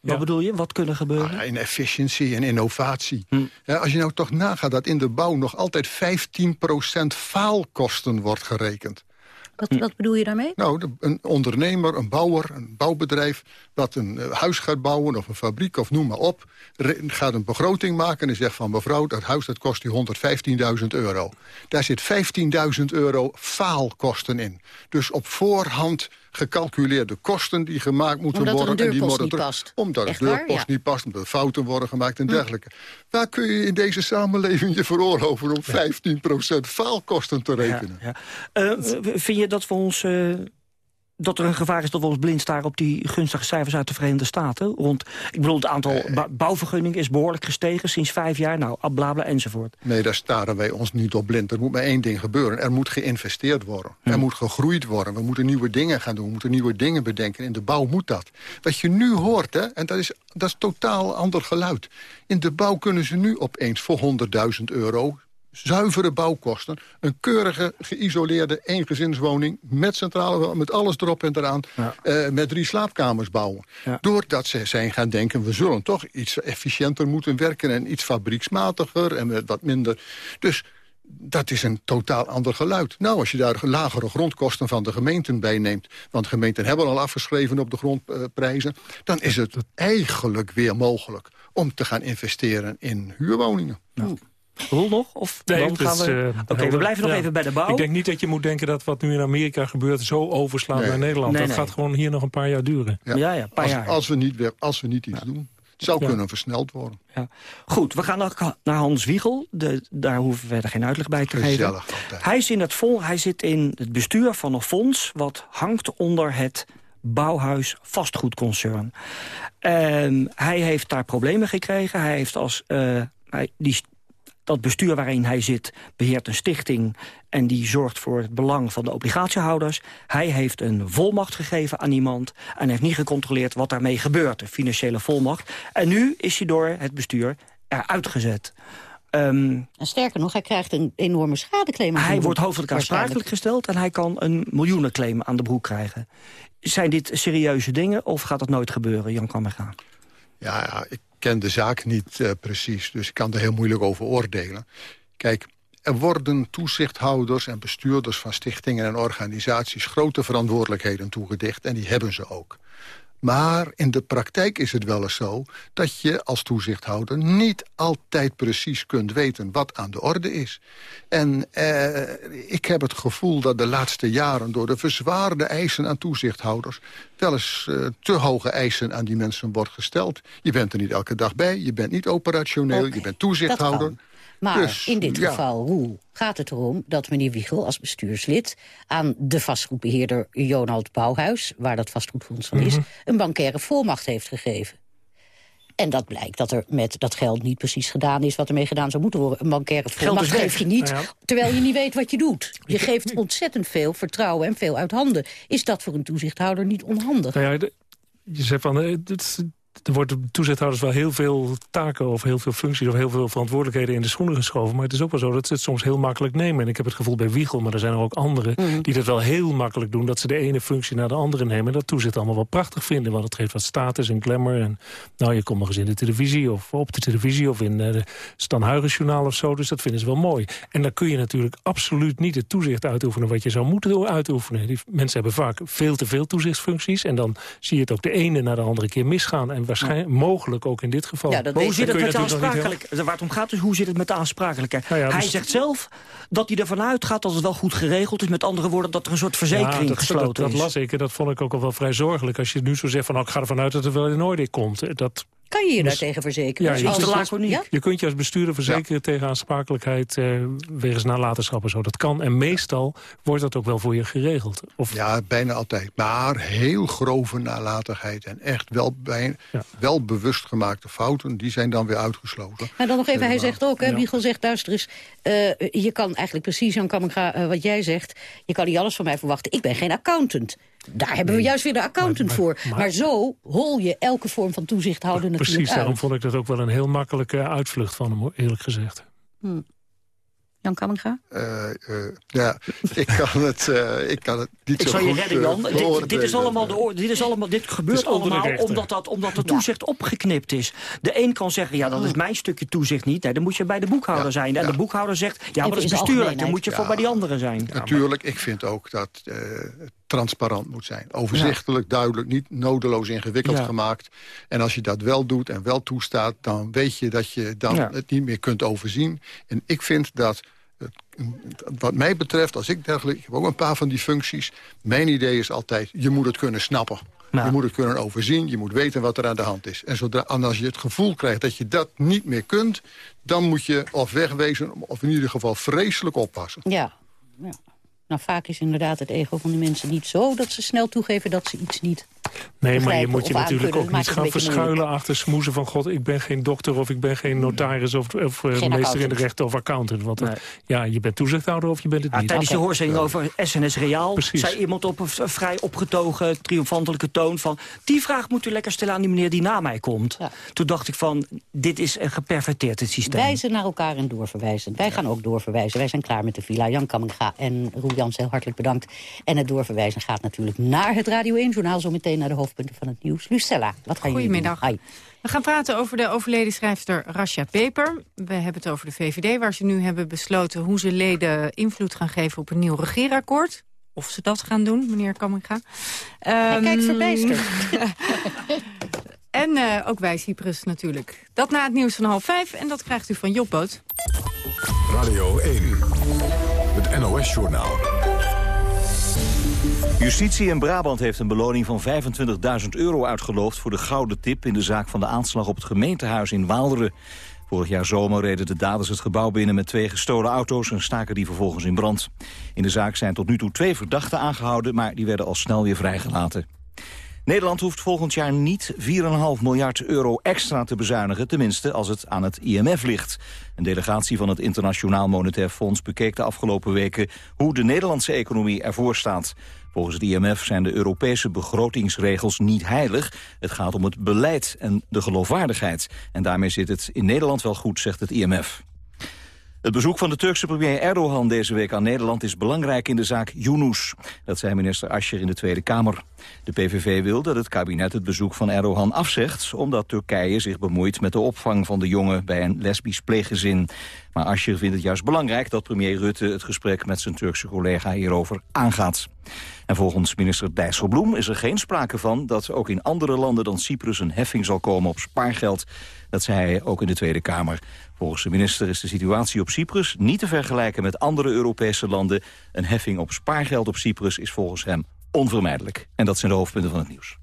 Wat bedoel je? Wat kunnen gebeuren? Ah, in efficiëntie en innovatie. Ja, als je nou toch nagaat dat in de bouw nog altijd 15% faalkosten wordt gerekend. Wat, wat bedoel je daarmee? Nou, een ondernemer, een bouwer, een bouwbedrijf... dat een eh, huis gaat bouwen of een fabriek of noem maar op... gaat een begroting maken en zegt van... mevrouw, dat huis dat kost u 115.000 euro. Daar zit 15.000 euro faalkosten in. Dus op voorhand gecalculeerde kosten die gemaakt moeten Omdat er een worden. en die deurpost worden niet terug- past. Omdat Echt deurpost Ja. niet past, omdat er fouten worden gemaakt en dergelijke. Waar kun je in deze samenleving je veroorloven... om 15% faalkosten te rekenen? Ja. Eh, vind je dat we ons... eh, dat er een gevaar is dat we ons blind staren op die gunstige cijfers uit de Verenigde Staten? Rond, ik bedoel, het aantal ba- bouwvergunningen is behoorlijk gestegen sinds vijf jaar. Nou, blabla enzovoort. Nee, daar staren wij ons niet op blind. Er moet maar één ding gebeuren. Er moet geïnvesteerd worden. Er moet gegroeid worden. We moeten nieuwe dingen gaan doen. We moeten nieuwe dingen bedenken. In de bouw moet dat. Wat je nu hoort, hè, en dat is, dat is totaal ander geluid. In de bouw kunnen ze nu opeens voor 100.000 euro zuivere bouwkosten... een keurige, geïsoleerde eengezinswoning... met centrale, met alles erop en eraan... eh, met drie slaapkamers bouwen. Doordat ze zijn gaan denken... we zullen toch iets efficiënter moeten werken... en iets fabrieksmatiger en wat minder... Dus dat is een totaal ander geluid. Nou, als je daar lagere grondkosten van de gemeenten bij neemt... want gemeenten hebben al afgeschreven op de grondprijzen... dan is het eigenlijk weer mogelijk om te gaan investeren in huurwoningen. Nou. Roel nog? Of Nee, dan gaan we... eh, Oké, we blijven nog ja. even bij de bouw. Ik denk niet dat je moet denken dat wat nu in Amerika gebeurt... zo overslaat Nee. naar Nederland. Nee, dat nee. gaat gewoon hier nog een paar jaar duren. Ja, ja, een paar als, jaar. Als we niet, weer, als we niet iets doen. Het zou Ja. kunnen versneld worden. Ja. Goed, we gaan naar, naar Hans Wiegel. De, daar hoeven we verder geen uitleg bij te geven. Gezellig altijd. Hij, is in het vol, hij zit in het bestuur van een fonds... wat hangt onder het Bouwhuis vastgoedconcern. En hij heeft daar problemen gekregen. Hij heeft als... eh, hij, die, dat bestuur waarin hij zit beheert een stichting... en die zorgt voor het belang van de obligatiehouders. Hij heeft een volmacht gegeven aan iemand... en heeft niet gecontroleerd wat daarmee gebeurt, een financiële volmacht. En nu is hij door het bestuur eruit gezet. Ehm, En sterker nog, hij krijgt een enorme schadeclaim. aan hij wordt hoofdelijk aansprakelijk gesteld... en hij kan een miljoenenclaim aan de broek krijgen. Zijn dit serieuze dingen of gaat dat nooit gebeuren, Jan Kammerga? Ja, ja, ik ken de zaak niet eh, precies, dus ik kan er heel moeilijk over oordelen. Kijk, er worden toezichthouders en bestuurders van stichtingen en organisaties... grote verantwoordelijkheden toegedicht en die hebben ze ook. Maar in de praktijk is het wel eens zo dat je als toezichthouder niet altijd precies kunt weten wat aan de orde is. En eh, ik heb het gevoel dat de laatste jaren door de verzwaarde eisen aan toezichthouders wel eens eh, te hoge eisen aan die mensen wordt gesteld. Je bent er niet elke dag bij, je bent niet operationeel, je bent toezichthouder. Maar Dus, in dit ja. geval, Roel, gaat het erom dat meneer Wiegel als bestuurslid... aan de vastgoedbeheerder Jonald Bouwhuis, waar dat vastgoedfonds van is... Mhm. een bankaire volmacht heeft gegeven. En dat blijkt dat er met dat geld niet precies gedaan is... wat ermee gedaan zou moeten worden. Een bankaire volmacht geef je niet, ja. terwijl je niet weet wat je doet. Je geeft ontzettend veel vertrouwen en veel uit handen. Is dat voor een toezichthouder niet onhandig? Nou ja, je zegt van, eh, er worden toezichthouders wel heel veel taken... of heel veel functies of heel veel verantwoordelijkheden in de schoenen geschoven. Maar het is ook wel zo dat ze het soms heel makkelijk nemen. En ik heb het gevoel bij Wiegel, maar er zijn er ook anderen... Mhm. die dat wel heel makkelijk doen. Dat ze de ene functie naar de andere nemen. En dat toezicht allemaal wel prachtig vinden. Want het geeft wat status en glamour. En nou, je komt nog eens in de televisie of op de televisie... of in eh, de Stan Huygens-journaal of zo. Dus dat vinden ze wel mooi. En dan kun je natuurlijk absoluut niet het toezicht uitoefenen... wat je zou moeten uitoefenen. Die mensen hebben vaak veel te veel toezichtsfuncties. En dan zie je het ook de ene na de andere keer misgaan. En waarschijnlijk, mogelijk ook in dit geval. Ja, dat Maar hoe zit het met de aansprakelijkheid? Waar het om gaat is, hoe zit het met de aansprakelijkheid? Nou ja, hij dus- zegt zelf dat hij ervan uitgaat dat het wel goed geregeld is. Met andere woorden, dat er een soort verzekering Ja, dat, gesloten dat, dat is. las ik en dat vond ik ook al wel vrij zorgelijk. Als je nu zo zegt van, nou, ik ga ervan uit dat het wel in orde komt. Dat, Kan je je Dus- daartegen verzekeren? Ja, je- Als- als-. Ja? je kunt je als bestuurder verzekeren tegen aansprakelijkheid... Eh, wegens nalatenschap en zo. Dat kan. En meestal wordt dat ook wel voor je geregeld. Of, Ja, bijna altijd. Maar heel grove nalatigheid en echt wel, bij, wel bewust gemaakte fouten... die zijn dan weer uitgesloten. Maar dan nog even, hij zegt ook, hè, zegt, luister eens... eh, je kan eigenlijk precies, Jan Kammerga, eh, wat jij zegt... je kan niet alles van mij verwachten. Ik ben geen accountant. Daar hebben we juist weer de accountant voor. Maar, zo hol je elke vorm van toezichthouder natuurlijk Precies, daarom vond ik dat ook wel een heel makkelijke uitvlucht van hem, eerlijk gezegd. Hm. Jan Kammerga? Eh, eh, ja, ik kan het, eh, ik kan het niet Ik zo zal je redden, Jan. Dit, dit, is allemaal de, dit, is allemaal, dit gebeurt is allemaal omdat, dat, omdat de toezicht opgeknipt is. De een kan zeggen, ja, dat is mijn stukje toezicht niet. Nee, dan moet je bij de boekhouder zijn. En de boekhouder zegt, ja, maar dat is bestuurlijk. Dan moet je voor bij die anderen zijn. Natuurlijk, ik vind ook dat eh, transparant moet zijn. Overzichtelijk, duidelijk, niet nodeloos ingewikkeld Ja. gemaakt. En als je dat wel doet en wel toestaat... dan weet je dat je dan Ja. het niet meer kunt overzien. En ik vind dat... het- Wat mij betreft, als ik dergelijk... Ik heb ook een paar van die functies. Mijn idee is altijd, je moet het kunnen snappen. Je moet het kunnen overzien, je moet weten wat er aan de hand is. En, zodra, en als je het gevoel krijgt dat je dat niet meer kunt... dan moet je of wegwezen, of in ieder geval vreselijk oppassen. Ja. ja. Nou, vaak is inderdaad het ego van die mensen niet zo... dat ze snel toegeven dat ze iets niet Nee, maar je moet je natuurlijk ook niet gaan verschuilen achter smoezen van... god, ik ben geen dokter of ik ben geen notaris of, of eh, meester in de rechten of accountant. Want ja, je bent toezichthouder of je bent het Ja, niet. tijdens de hoorzitting over SNS Reaal Precies. zei iemand op een vrij opgetogen, triomfantelijke toon van... die vraag moet u lekker stellen aan die meneer die na mij komt. Toen dacht ik van, dit is een geperverteerd het systeem. Wijzen naar elkaar en doorverwijzen. Wij gaan ook doorverwijzen. Wij zijn klaar met de villa. Jan Kamminga en Roel Jans, heel hartelijk bedankt. En het doorverwijzen gaat natuurlijk naar het Radio 1-journaal zometeen meteen naar de hoofdpunten van het nieuws. Lucella, wat gaan jullie doen? Goedemiddag. We gaan praten over de overleden schrijfster Rasha Peper. We hebben het over de VVD, waar ze nu hebben besloten... hoe ze leden invloed gaan geven op een nieuw regeerakkoord. Of ze dat gaan doen, meneer Kamminga. Um, kijk, verbijsterd. en uh, ook wij, Cyprus natuurlijk. Dat na het nieuws van half vijf en dat krijgt u van Jobboot. Radio 1, het NOS-journaal. Justitie in Brabant heeft een beloning van 25.000 euro uitgeloofd... voor de gouden tip in de zaak van de aanslag op het gemeentehuis in Waalderen. Vorig jaar zomer reden de daders het gebouw binnen met twee gestolen auto's... en staken die vervolgens in brand. In de zaak zijn tot nu toe twee verdachten aangehouden... maar die werden al snel weer vrijgelaten. Nederland hoeft volgend jaar niet 4,5 miljard euro extra te bezuinigen... tenminste als het aan het IMF ligt. Een delegatie van het Internationaal Monetair Fonds bekeek de afgelopen weken... hoe de Nederlandse economie ervoor staat. Volgens het IMF zijn de Europese begrotingsregels niet heilig. Het gaat om het beleid en de geloofwaardigheid. En daarmee zit het in Nederland wel goed, zegt het IMF. Het bezoek van de Turkse premier Erdogan deze week aan Nederland is belangrijk in de zaak Yunus. Dat zei minister Ascher in de Tweede Kamer. De PVV wil dat het kabinet het bezoek van Erdogan afzegt... omdat Turkije zich bemoeit met de opvang van de jongen bij een lesbisch pleeggezin. Maar Ascher vindt het juist belangrijk dat premier Rutte het gesprek met zijn Turkse collega hierover aangaat. En volgens minister Dijsselbloem is er geen sprake van dat ook in andere landen dan Cyprus een heffing zal komen op spaargeld. Dat zei hij ook in de Tweede Kamer. Volgens de minister is de situatie op Cyprus niet te vergelijken met andere Europese landen. Een heffing op spaargeld op Cyprus is volgens hem onvermijdelijk. En dat zijn de hoofdpunten van het nieuws.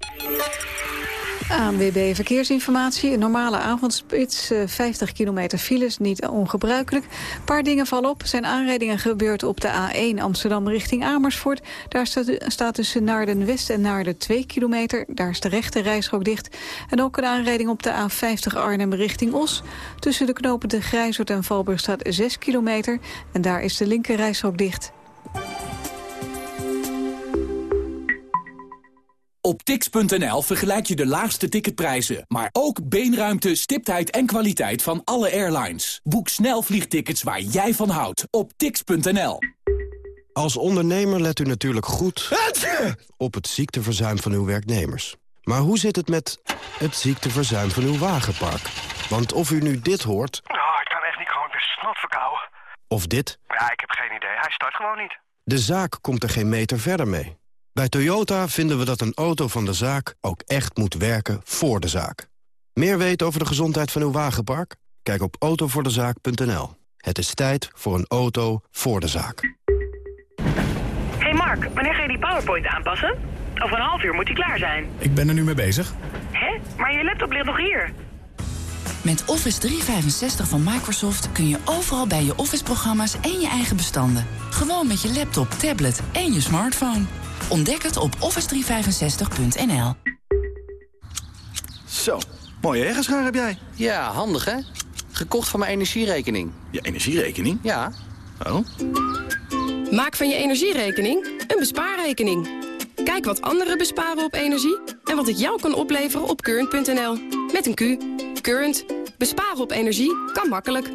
ANWB Verkeersinformatie. Een normale avondspits, 50 eh, kilometer files, niet ongebruikelijk. Een paar dingen vallen op. Zijn aanrijdingen gebeurd op de A1 Amsterdam richting Amersfoort. Daar staat tussen Naarden West en Naarden 2 kilometer. Daar is de rechte rijstrook dicht. En ook een aanrijding op de A50 Arnhem richting Os. Tussen de knopen de Grijzoord en Valburg staat 6 kilometer. En daar is de linker rijstrook dicht. Op tix.nl vergelijk je de laagste ticketprijzen, maar ook beenruimte, stiptheid en kwaliteit van alle airlines. Boek snel vliegtickets waar jij van houdt op tix.nl. Als ondernemer let u natuurlijk goed op het ziekteverzuim van uw werknemers. Maar hoe zit het met het ziekteverzuim van uw wagenpark? Want of u nu dit hoort... Oh, ik kan echt niet gewoon, ben snot verkouden. Of dit... Ja, ik heb geen idee. Hij start gewoon niet. De zaak komt er geen meter verder mee. Bij Toyota vinden we dat een auto van de zaak ook echt moet werken voor de zaak. Meer weten over de gezondheid van uw wagenpark? Kijk op autovoordezaak.nl. Het is tijd voor een auto voor de zaak. Hey Mark, wanneer ga je die PowerPoint aanpassen? Over een half uur moet die klaar zijn. Ik ben er nu mee bezig. Hè? Maar je laptop ligt nog hier. Met Office 365 van Microsoft kun je overal bij je Office-programma's en je eigen bestanden. Gewoon met je laptop, tablet en je smartphone. Ontdek het op office365.nl. Zo, mooie ergenschaar heb jij. Ja, handig hè? Gekocht van mijn energierekening. Je energierekening? Ja. Oh. Maak van je energierekening een bespaarrekening. Kijk wat anderen besparen op energie en wat het jou kan opleveren op current.nl. Met een Q. Current. Besparen op energie kan makkelijk.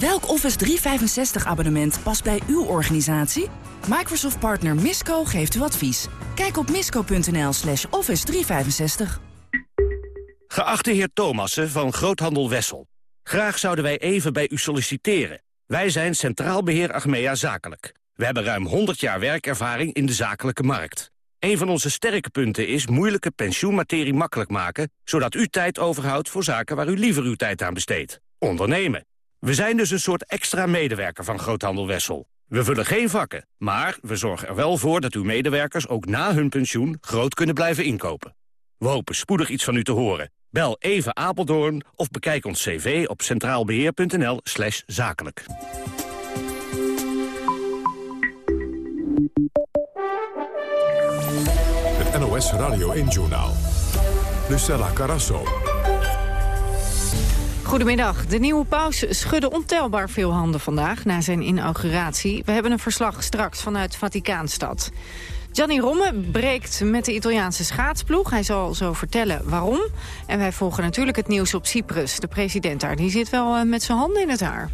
Welk Office 365 abonnement past bij uw organisatie? Microsoft partner Misco geeft u advies. Kijk op misco.nl slash office 365. Geachte heer Thomassen van Groothandel Wessel. Graag zouden wij even bij u solliciteren. Wij zijn Centraal Beheer Achmea Zakelijk. We hebben ruim 100 jaar werkervaring in de zakelijke markt. Een van onze sterke punten is moeilijke pensioenmaterie makkelijk maken... zodat u tijd overhoudt voor zaken waar u liever uw tijd aan besteedt. Ondernemen. We zijn dus een soort extra medewerker van Groothandel Wessel. We vullen geen vakken, maar we zorgen er wel voor dat uw medewerkers ook na hun pensioen groot kunnen blijven inkopen. We hopen spoedig iets van u te horen. Bel even Apeldoorn of bekijk ons cv op centraalbeheer.nl slash zakelijk. Het NOS Radio 1 Journaal. Lucella Carasso. Goedemiddag. De nieuwe paus schudde ontelbaar veel handen vandaag na zijn inauguratie. We hebben een verslag straks vanuit Vaticaanstad. Gianni Romme breekt met de Italiaanse schaatsploeg. Hij zal zo vertellen waarom. En wij volgen natuurlijk het nieuws op Cyprus. De president daar die zit wel eh, met zijn handen in het haar.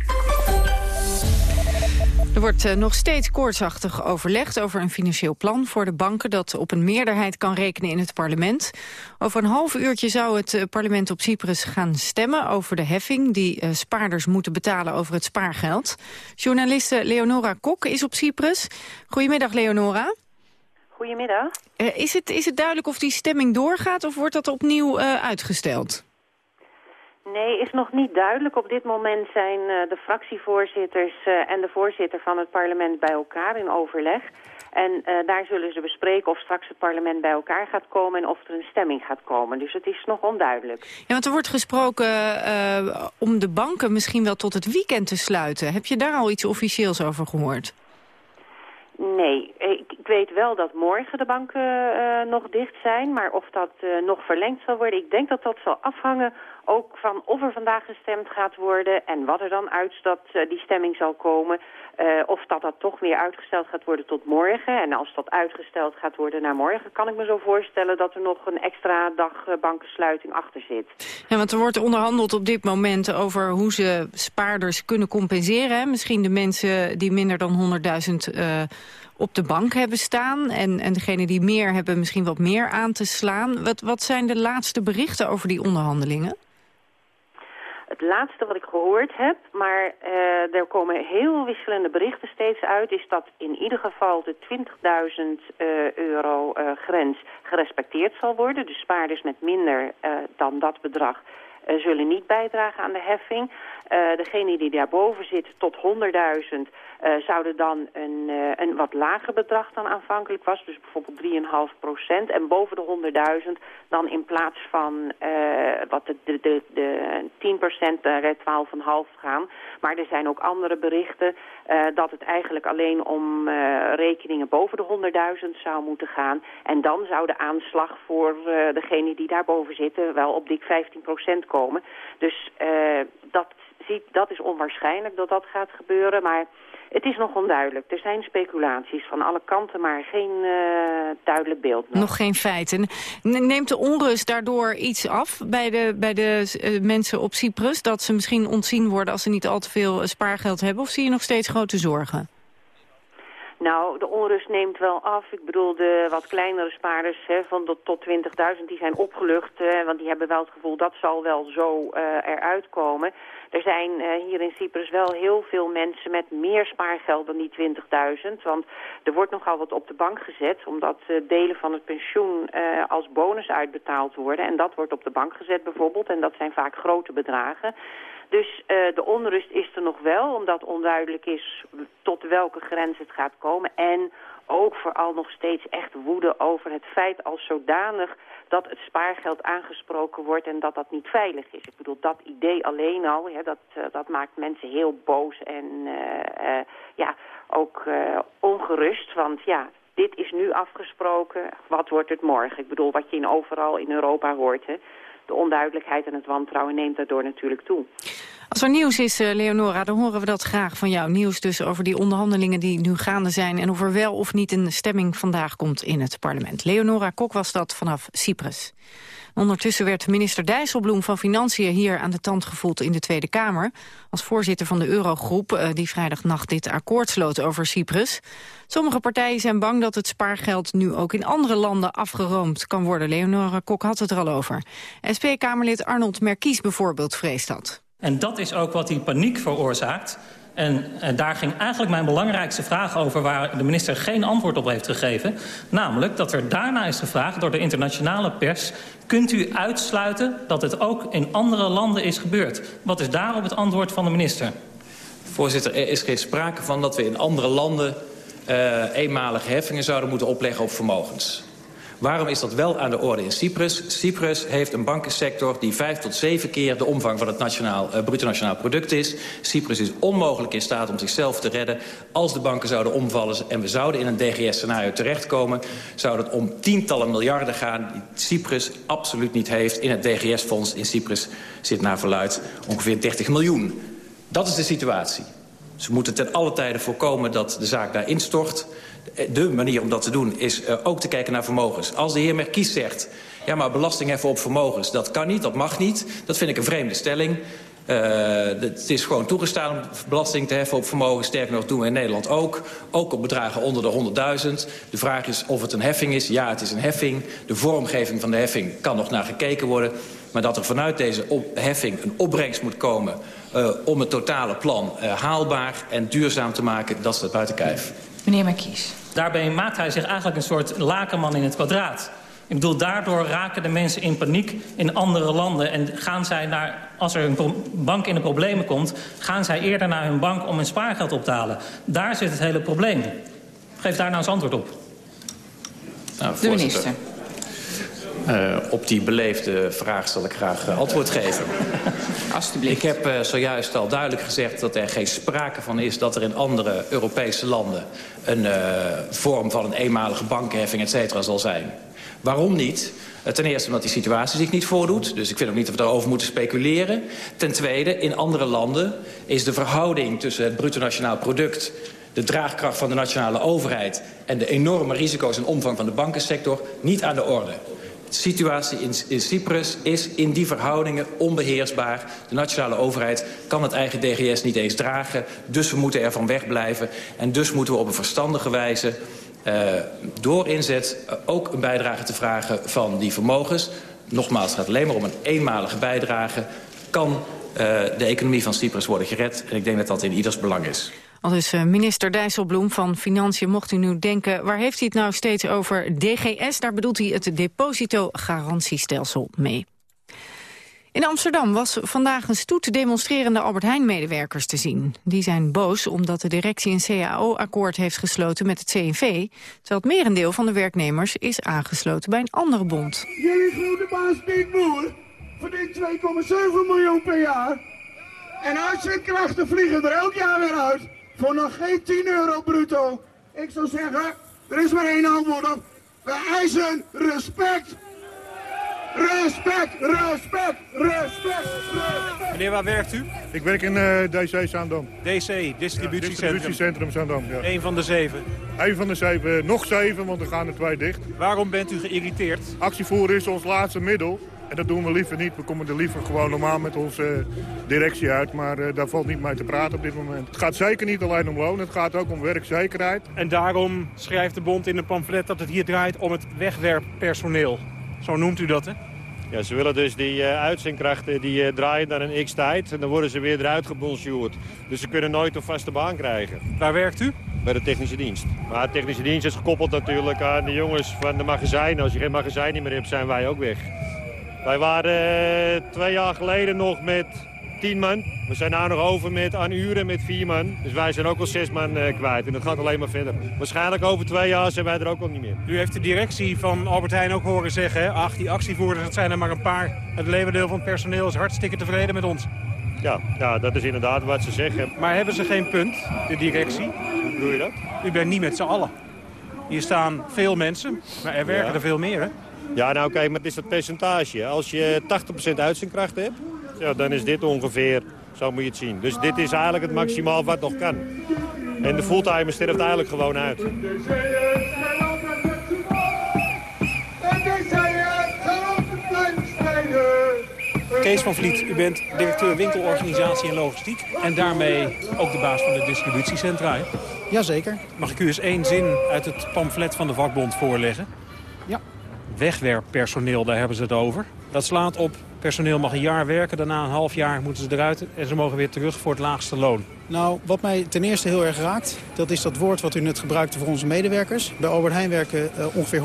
Er wordt uh, nog steeds koortsachtig overlegd over een financieel plan voor de banken dat op een meerderheid kan rekenen in het parlement. Over een half uurtje zou het uh, parlement op Cyprus gaan stemmen over de heffing die uh, spaarders moeten betalen over het spaargeld. Journaliste Leonora Kok is op Cyprus. Goedemiddag Leonora. Goedemiddag. is, het, is het duidelijk of die stemming doorgaat of wordt dat opnieuw uitgesteld? Nee, is nog niet duidelijk. Op dit moment zijn uh, de fractievoorzitters uh, en de voorzitter van het parlement bij elkaar in overleg. En uh, daar zullen ze bespreken of straks het parlement bij elkaar gaat komen en of er een stemming gaat komen. Dus het is nog onduidelijk. Ja, want er wordt gesproken om de banken misschien wel tot het weekend te sluiten. Heb je daar al iets officieels over gehoord? Nee, ik, ik, weet wel dat morgen de banken uh, nog dicht zijn, maar of dat uh, nog verlengd zal worden, ik denk dat dat zal afhangen ook van of er vandaag gestemd gaat worden en wat er dan uit uh, die stemming zal komen. of dat dat toch weer uitgesteld gaat worden tot morgen. En als dat uitgesteld gaat worden naar morgen, kan ik me zo voorstellen dat er nog een extra dag bankensluiting achter zit. Ja, want er wordt onderhandeld op dit moment over hoe ze spaarders kunnen compenseren. Misschien de mensen die minder dan 100.000 op de bank hebben staan. En, en degenen die meer hebben misschien wat meer aan te slaan. Wat, wat zijn de laatste berichten over die onderhandelingen? Het laatste wat ik gehoord heb, maar uh, er komen heel wisselende berichten steeds uit... is dat in ieder geval de 20.000 uh, euro uh, grens gerespecteerd zal worden. Dus spaarders met minder dan dat bedrag zullen niet bijdragen aan de heffing. Degene die daarboven zit tot 100.000 uh, zouden dan een, uh, een wat lager bedrag dan aanvankelijk was. Dus bijvoorbeeld 3,5 procent. En boven de 100.000 dan in plaats van wat de, de, de, de 10 procent naar 12,5 gaan. Maar er zijn ook andere berichten dat het eigenlijk alleen om rekeningen boven de 100.000 zou moeten gaan. En dan zou de aanslag voor degene die daarboven zitten wel op dik 15 procent komen. Dus dat, ziet, dat is onwaarschijnlijk dat dat gaat gebeuren. Maar het is nog onduidelijk. Er zijn speculaties van alle kanten, maar geen uh, duidelijk beeld. Nog. nog geen feiten. Neemt de onrust daardoor iets af bij de, bij de uh, mensen op Cyprus? Dat ze misschien ontzien worden als ze niet al te veel eh, spaargeld hebben? Of zie je nog steeds grote zorgen? Nou, de onrust neemt wel af. Ik bedoel, de wat kleinere spaarders hè, van de, tot 20.000, die zijn opgelucht. Hè, want die hebben wel het gevoel, dat zal wel zo uh, eruit komen. Er zijn uh, hier in Cyprus wel heel veel mensen met meer spaargeld dan die 20.000. Want er wordt nogal wat op de bank gezet, omdat uh, delen van het pensioen als bonus uitbetaald worden. En dat wordt op de bank gezet bijvoorbeeld. En dat zijn vaak grote bedragen. Dus de onrust is er nog wel, omdat onduidelijk is tot welke grens het gaat komen. En ook vooral nog steeds echt woede over het feit als zodanig dat het spaargeld aangesproken wordt en dat dat niet veilig is. Ik bedoel, dat idee alleen al, ja, dat, uh, dat maakt mensen heel boos en uh, ja, ook ongerust. Want ja, dit is nu afgesproken, wat wordt het morgen? Ik bedoel, wat je in overal in Europa hoort, hè de onduidelijkheid en het wantrouwen neemt daardoor natuurlijk toe. Als er nieuws is, uh, Leonora, dan horen we dat graag van jou. Nieuws dus over die onderhandelingen die nu gaande zijn... en of er wel of niet een stemming vandaag komt in het parlement. Leonora Kok was dat vanaf Cyprus. Ondertussen werd minister Dijsselbloem van Financiën hier aan de tand gevoeld in de Tweede Kamer. Als voorzitter van de Eurogroep uh, die vrijdagnacht dit akkoord sloot over Cyprus. Sommige partijen zijn bang dat het spaargeld nu ook in andere landen afgeroomd kan worden. Leonora Kok had het er al over. SP-Kamerlid Arnold Merkies bijvoorbeeld vreest dat. En dat is ook wat die paniek veroorzaakt. En, en, daar ging eigenlijk mijn belangrijkste vraag over... waar de minister geen antwoord op heeft gegeven. Namelijk dat er daarna is gevraagd door de internationale pers... kunt u uitsluiten dat het ook in andere landen is gebeurd? Wat is daarop het antwoord van de minister? Voorzitter, er is geen sprake van dat we in andere landen... Uh, eenmalige heffingen zouden moeten opleggen op vermogens. Waarom is dat wel aan de orde in Cyprus? Cyprus heeft een bankensector die vijf tot zeven keer de omvang van het nationaal, uh, bruto nationaal product is. Cyprus is onmogelijk in staat om zichzelf te redden. Als de banken zouden omvallen en we zouden in een DGS-scenario terechtkomen... zou het om tientallen miljarden gaan die Cyprus absoluut niet heeft. In het DGS-fonds in Cyprus zit naar verluid ongeveer 30 miljoen. Dat is de situatie. Ze moeten ten alle tijde voorkomen dat de zaak daar instort de manier om dat te doen is uh, ook te kijken naar vermogens. Als de heer Merkies zegt, ja maar belasting heffen op vermogens, dat kan niet, dat mag niet. Dat vind ik een vreemde stelling. Uh, het is gewoon toegestaan om belasting te heffen op vermogen. Sterker nog, doen we in Nederland ook. Ook op bedragen onder de 100.000. De vraag is of het een heffing is. Ja, het is een heffing. De vormgeving van de heffing kan nog naar gekeken worden. Maar dat er vanuit deze heffing een opbrengst moet komen... Uh, om het totale plan uh, haalbaar en duurzaam te maken, dat staat buiten kijf. Meneer Markies. Daarbij maakt hij zich eigenlijk een soort lakenman in het kwadraat. Ik bedoel, daardoor raken de mensen in paniek in andere landen... en gaan zij naar, als er een bank in de problemen komt... gaan zij eerder naar hun bank om hun spaargeld op te halen. Daar zit het hele probleem. Geef daar nou eens antwoord op. Nou, de minister. Uh, op die beleefde vraag zal ik graag uh, antwoord geven. Alsjeblieft. Ik heb uh, zojuist al duidelijk gezegd dat er geen sprake van is... dat er in andere Europese landen een vorm van een eenmalige bankenheffing et cetera zal zijn. Waarom niet? Ten eerste omdat die situatie zich niet voordoet. Dus ik vind ook niet dat we daarover moeten speculeren. Ten tweede, in andere landen is de verhouding tussen het bruto nationaal product de draagkracht van de nationale overheid... en de enorme risico's en omvang van de bankensector niet aan de orde. De situatie in, in Cyprus is in die verhoudingen onbeheersbaar. De nationale overheid kan het eigen DGS niet eens dragen. Dus we moeten ervan wegblijven. En dus moeten we op een verstandige wijze... Uh, door inzet uh, ook een bijdrage te vragen van die vermogens. Nogmaals, het gaat alleen maar om een eenmalige bijdrage. Kan uh, de economie van Cyprus worden gered. En ik denk dat dat in ieders belang is. Dus minister Dijsselbloem van Financiën, mocht u nu denken... waar heeft hij het nou steeds over DGS? Daar bedoelt hij het depositogarantiestelsel mee. In Amsterdam was vandaag een stoet demonstrerende Albert Heijn-medewerkers te zien. Die zijn boos omdat de directie een CAO-akkoord heeft gesloten met het CNV... terwijl het merendeel van de werknemers is aangesloten bij een andere bond. Jullie grote baas Piet Boer verdient 2,7 miljoen per jaar... en uitzendkrachten vliegen er elk jaar weer uit voor nog geen 10 euro bruto. Ik zou zeggen, er is maar één antwoord op. We eisen respect Respect, respect, respect, respect. Meneer, waar werkt u? Ik werk in uh, DC Zaandam. DC, distributiecentrum. Ja, distributiecentrum Zaandam, ja. Eén van de zeven? Eén van de zeven, nog zeven, want er gaan er twee dicht. Waarom bent u geïrriteerd? Actievoeren is ons laatste middel. En dat doen we liever niet. We komen er liever gewoon normaal met onze directie uit. Maar uh, daar valt niet mee te praten op dit moment. Het gaat zeker niet alleen om loon. Het gaat ook om werkzekerheid. En daarom schrijft de bond in een pamflet dat het hier draait om het wegwerppersoneel. Zo noemt u dat, hè? Ja, ze willen dus die uh, uitzendkrachten die uh, draaien dan een x-tijd. En dan worden ze weer eruit gebonjourd. Dus ze kunnen nooit een vaste baan krijgen. Waar werkt u? Bij de technische dienst. Maar de technische dienst is gekoppeld natuurlijk aan de jongens van de magazijnen. Als je geen magazijn meer hebt, zijn wij ook weg. Wij waren uh, twee jaar geleden nog met tien man. We zijn nu nog over met aan uren met vier man. Dus wij zijn ook al zes man uh, kwijt. En dat gaat alleen maar verder. Waarschijnlijk over twee jaar zijn wij er ook al niet meer. U heeft de directie van Albert Heijn ook horen zeggen... ach, die actievoerders, dat zijn er maar een paar. Het levendeel van het personeel is hartstikke tevreden met ons. Ja, ja, dat is inderdaad wat ze zeggen. Maar hebben ze geen punt, de directie? Hoe bedoel je dat? U bent niet met z'n allen. Hier staan veel mensen, maar er werken Ja. er veel meer, hè? Ja, nou kijk, maar het is het percentage. Als je 80% uitzendkracht hebt, ja, dan is dit ongeveer, zo moet je het zien. Dus dit is eigenlijk het maximaal wat nog kan. En de fulltimer sterft eigenlijk gewoon uit. Kees van Vliet, u bent directeur winkelorganisatie en logistiek. En daarmee ook de baas van de distributiecentra. hè? Jazeker. Mag ik u eens één zin uit het pamflet van de vakbond voorleggen? Wegwerppersoneel, daar hebben ze het over. Dat slaat op, personeel mag een jaar werken, daarna een half jaar moeten ze eruit... en ze mogen weer terug voor het laagste loon. Nou, wat mij ten eerste heel erg raakt, dat is dat woord wat u net gebruikte voor onze medewerkers. Bij Albert Heijn werken uh, ongeveer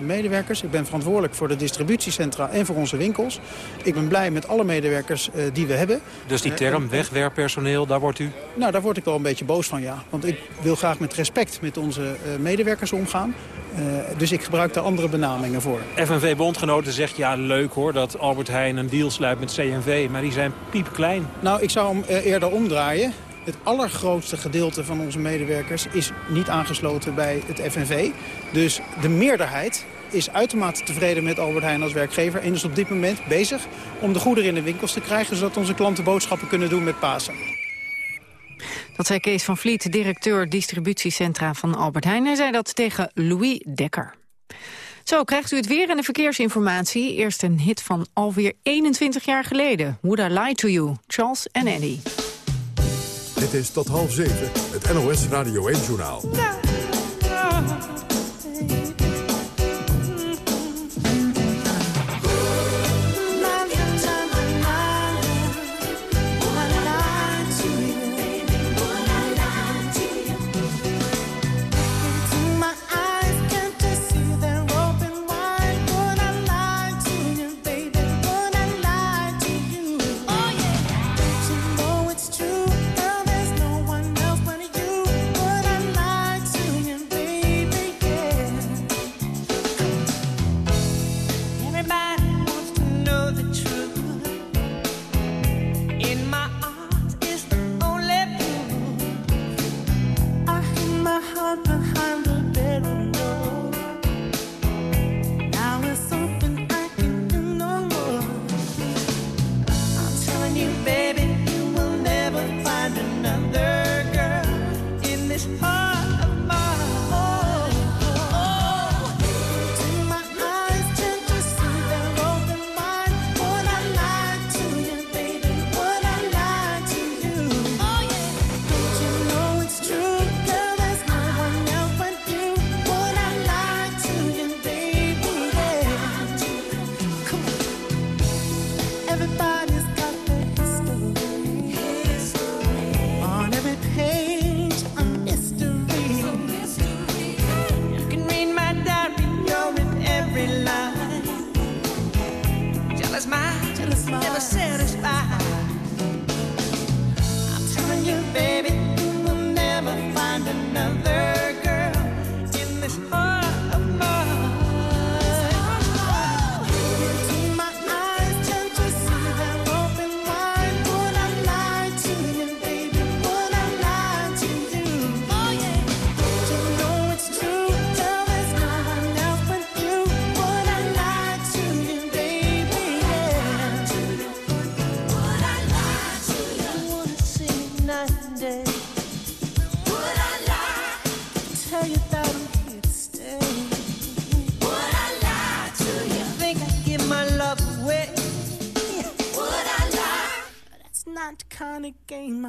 100.000 medewerkers. Ik ben verantwoordelijk voor de distributiecentra en voor onze winkels. Ik ben blij met alle medewerkers uh, die we hebben. Dus die Uh, term, en- wegwerppersoneel, daar wordt u... Nou, daar word ik wel een beetje boos van, ja. Want ik wil graag met respect met onze uh, medewerkers omgaan. Uh, dus ik gebruik daar andere benamingen voor. FNV-bondgenoten zegt, ja leuk hoor, dat Albert Heijn een deal sluit met CNV... maar die zijn piepklein. Nou, ik zou hem uh, eerder omdraaien. Het allergrootste gedeelte van onze medewerkers is niet aangesloten bij het FNV. Dus de meerderheid is uitermate tevreden met Albert Heijn als werkgever... en is op dit moment bezig om de goederen in de winkels te krijgen... zodat onze klanten boodschappen kunnen doen met Pasen. Dat zei Kees van Vliet, directeur distributiecentra van Albert Heijn. Hij zei dat tegen Louis Dekker. Zo krijgt u het weer en de verkeersinformatie. Eerst een hit van alweer 21 jaar geleden. Would I Lie To You, Charles en Eddie. Dit is tot half zeven, het NOS Radio 1-journaal. Everybody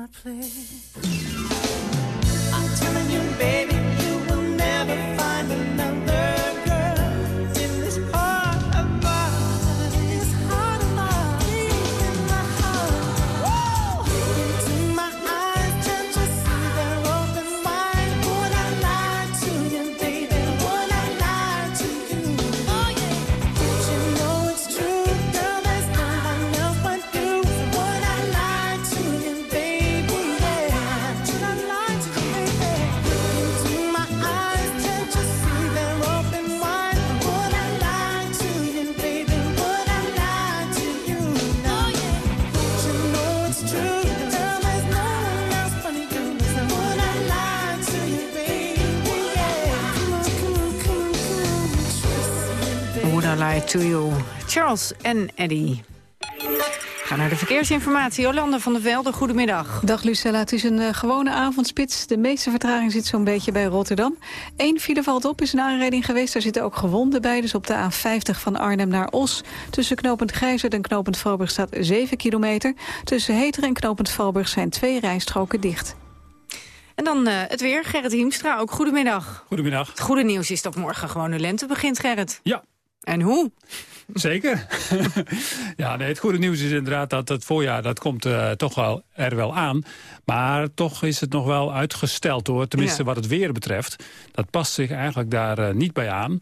place. To You, Charles en Eddie. Ga naar de verkeersinformatie. Jolanda van der Velde, goedemiddag. Dag Lucella, het is een eh, gewone avondspits. De meeste vertraging zit zo'n beetje bij Rotterdam. Eén file valt op, is een aanrijding geweest. Daar zitten ook gewonden bij. Dus op de A50 van Arnhem naar Os. Tussen knooppunt Grijzert en knooppunt Valburg staat 7 kilometer. Tussen Heteren en knooppunt Valburg zijn twee rijstroken dicht. En dan eh, het weer, Gerrit Hiemstra, ook goedemiddag. Goedemiddag. Het goede nieuws is dat morgen gewoon de lente begint, Gerrit. Ja. En hoe? Zeker. ja, nee, het goede nieuws is inderdaad dat het voorjaar dat komt eh, toch wel er wel aan. Maar toch is het nog wel uitgesteld hoor. Tenminste Ja. wat het weer betreft. Dat past zich eigenlijk daar eh, niet bij aan.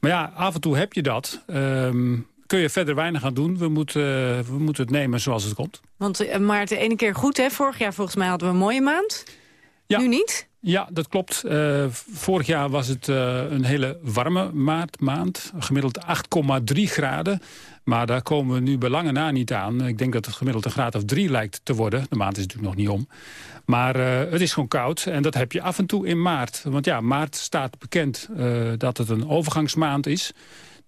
Maar ja, af en toe heb je dat. Ehm, kun je verder weinig aan doen. We moeten, eh, we moeten het nemen zoals het komt. Want maar de ene keer goed, hè? Vorig jaar volgens mij hadden we een mooie maand. Ja. Nu niet? Ja, dat klopt. Eh, vorig jaar was het eh, een hele warme maart, maand. Gemiddeld 8,3 graden. Maar daar komen we nu bij lange na niet aan. Ik denk dat het gemiddeld een graad of drie lijkt te worden. De maand is natuurlijk nog niet om. Maar eh, het is gewoon koud en dat heb je af en toe in maart. Want ja, maart staat bekend dat het een overgangsmaand is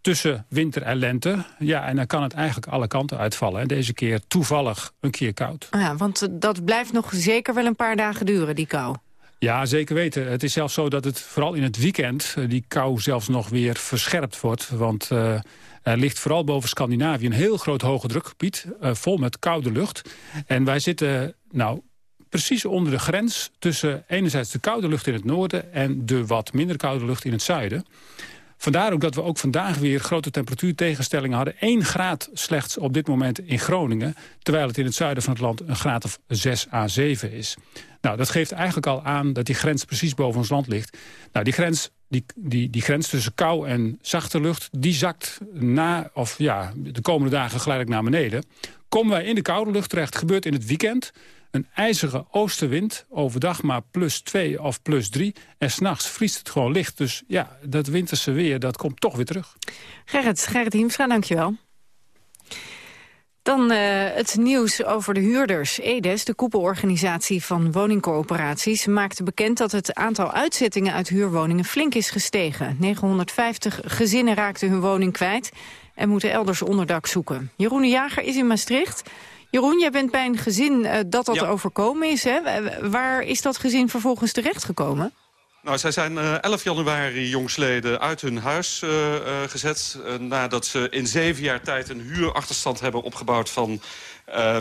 tussen winter en lente. Ja, en dan kan het eigenlijk alle kanten uitvallen. En deze keer toevallig een keer koud. Ah Ja, want dat blijft nog zeker wel een paar dagen duren, die kou. Ja, zeker weten. Het is zelfs zo dat het vooral in het weekend eh, die kou zelfs nog weer verscherpt wordt. Want eh, er ligt vooral boven Scandinavië een heel groot hoge drukgebied, eh, vol met koude lucht. En wij zitten nou precies onder de grens tussen enerzijds de koude lucht in het noorden en de wat minder koude lucht in het zuiden. Vandaar ook dat we ook vandaag weer grote temperatuurtegenstellingen hadden. 1 graad slechts op dit moment in Groningen... terwijl het in het zuiden van het land een graad of 6 à 7 is. Nou, dat geeft eigenlijk al aan dat die grens precies boven ons land ligt. Nou, die grens, die, die, die grens tussen kou en zachte lucht... die zakt na, of ja, de komende dagen geleidelijk naar beneden. Komen wij in de koude lucht terecht, gebeurt in het weekend... Een ijzige oostenwind, overdag maar plus 2 of plus 3. En s'nachts vriest het gewoon licht. Dus ja, dat winterse weer, dat komt toch weer terug. Gerrit, Gerrit Hiemstra, dankjewel. Dan eh, het nieuws over de huurders. EDES, de koepelorganisatie van woningcoöperaties... maakte bekend dat het aantal uitzettingen uit huurwoningen flink is gestegen. 950 gezinnen raakten hun woning kwijt en moeten elders onderdak zoeken. Jeroen Jager is in Maastricht. Jeroen, jij bent bij een gezin eh, dat dat Ja. overkomen is. Hè? Waar is dat gezin vervolgens terechtgekomen? Nou, zij zijn eh, 11 januari jongsleden uit hun huis eh, gezet... nadat ze in zeven jaar tijd een huurachterstand hebben opgebouwd van,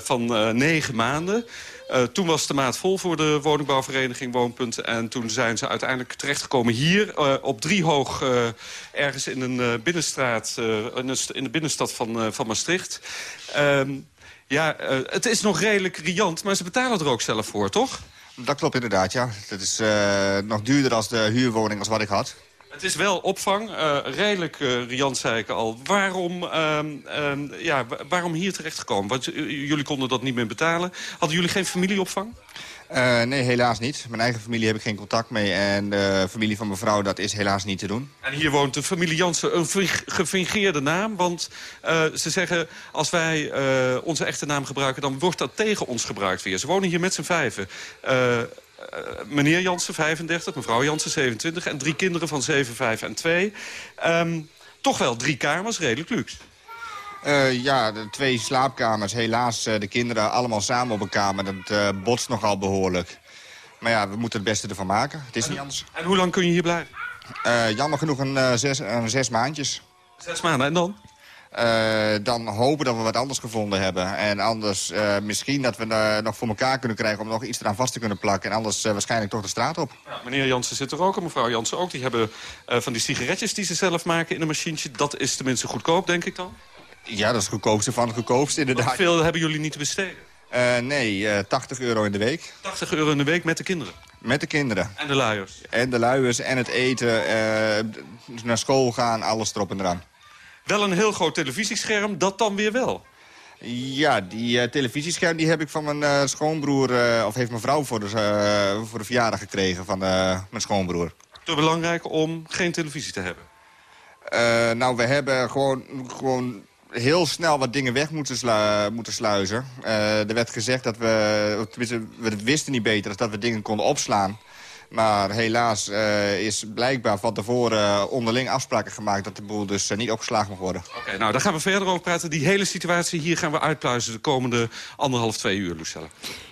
van negen maanden. Toen was de maat vol voor de woningbouwvereniging Woonpunt... en toen zijn ze uiteindelijk terechtgekomen hier op Driehoog... eh ergens in een binnenstraat, in, de, st- in de binnenstad van, van Maastricht. Ehm, ja, eh, het is nog redelijk riant, maar ze betalen er ook zelf voor, toch? Dat klopt inderdaad, ja. Het is eh, nog duurder als de huurwoning als wat ik had. Het is wel opvang, eh, redelijk riant zei ik al. Waarom, ehm, ehm, ja, wa- waarom hier terechtgekomen? Want eh, jullie konden dat niet meer betalen. Hadden jullie geen familieopvang? Eh, nee, helaas niet. Mijn eigen familie heb ik geen contact mee. En de familie van mevrouw, dat is helaas niet te doen. En hier woont de familie Jansen, een gefingeerde naam. Want eh, ze zeggen, als wij eh, onze echte naam gebruiken... dan wordt dat tegen ons gebruikt weer. Ze wonen hier met z'n vijven. Eh, eh, meneer Jansen, 35, mevrouw Jansen, 27... en drie kinderen van 7, 5 en 2. Ehm, toch wel drie kamers, redelijk luxe. Eh, ja, de twee slaapkamers. Helaas, eh, de kinderen allemaal samen op een kamer. Dat eh, botst nogal behoorlijk. Maar ja, we moeten het beste ervan maken. Het is niet anders. En hoe lang kun je hier blijven? Jammer genoeg een, zes, een zes maandjes. Zes maanden, en dan? Dan hopen dat we wat anders gevonden hebben. En anders misschien dat we nog voor elkaar kunnen krijgen... om nog iets eraan vast te kunnen plakken. En anders waarschijnlijk toch de straat op. Ja, meneer Jansen zit er ook en mevrouw Jansen ook. Die hebben van die sigaretjes die ze zelf maken in een machientje. Dat is tenminste goedkoop, denk ik dan. Ja, dat is het goedkoopste van het goedkoopste inderdaad. Hoeveel hebben jullie niet te besteden? Eh, nee, eh, 80 euro in de week. 80 euro in de week met de kinderen. Met de kinderen. En de luiers. En de luiers en het eten, eh, naar school gaan, alles erop en eraan. Wel een heel groot televisiescherm, dat dan weer wel. Ja, die eh, televisiescherm die heb ik van mijn eh, schoonbroer... eh, of heeft mijn vrouw voor de, eh, voor de verjaardag gekregen van eh, mijn schoonbroer. Te belangrijk om geen televisie te hebben. Eh, nou, we hebben gewoon, gewoon heel snel wat dingen weg moeten, slu- moeten sluizen. Eh, er werd gezegd dat we, tenminste, we wisten niet beter... dat we dingen konden opslaan. Maar helaas eh, is blijkbaar van tevoren onderling afspraken gemaakt... dat de boel dus eh, niet opgeslagen mag worden. Oké, nou, daar gaan we verder over praten. Die hele situatie hier gaan we uitpluizen de komende anderhalf, twee uur, Lucelle.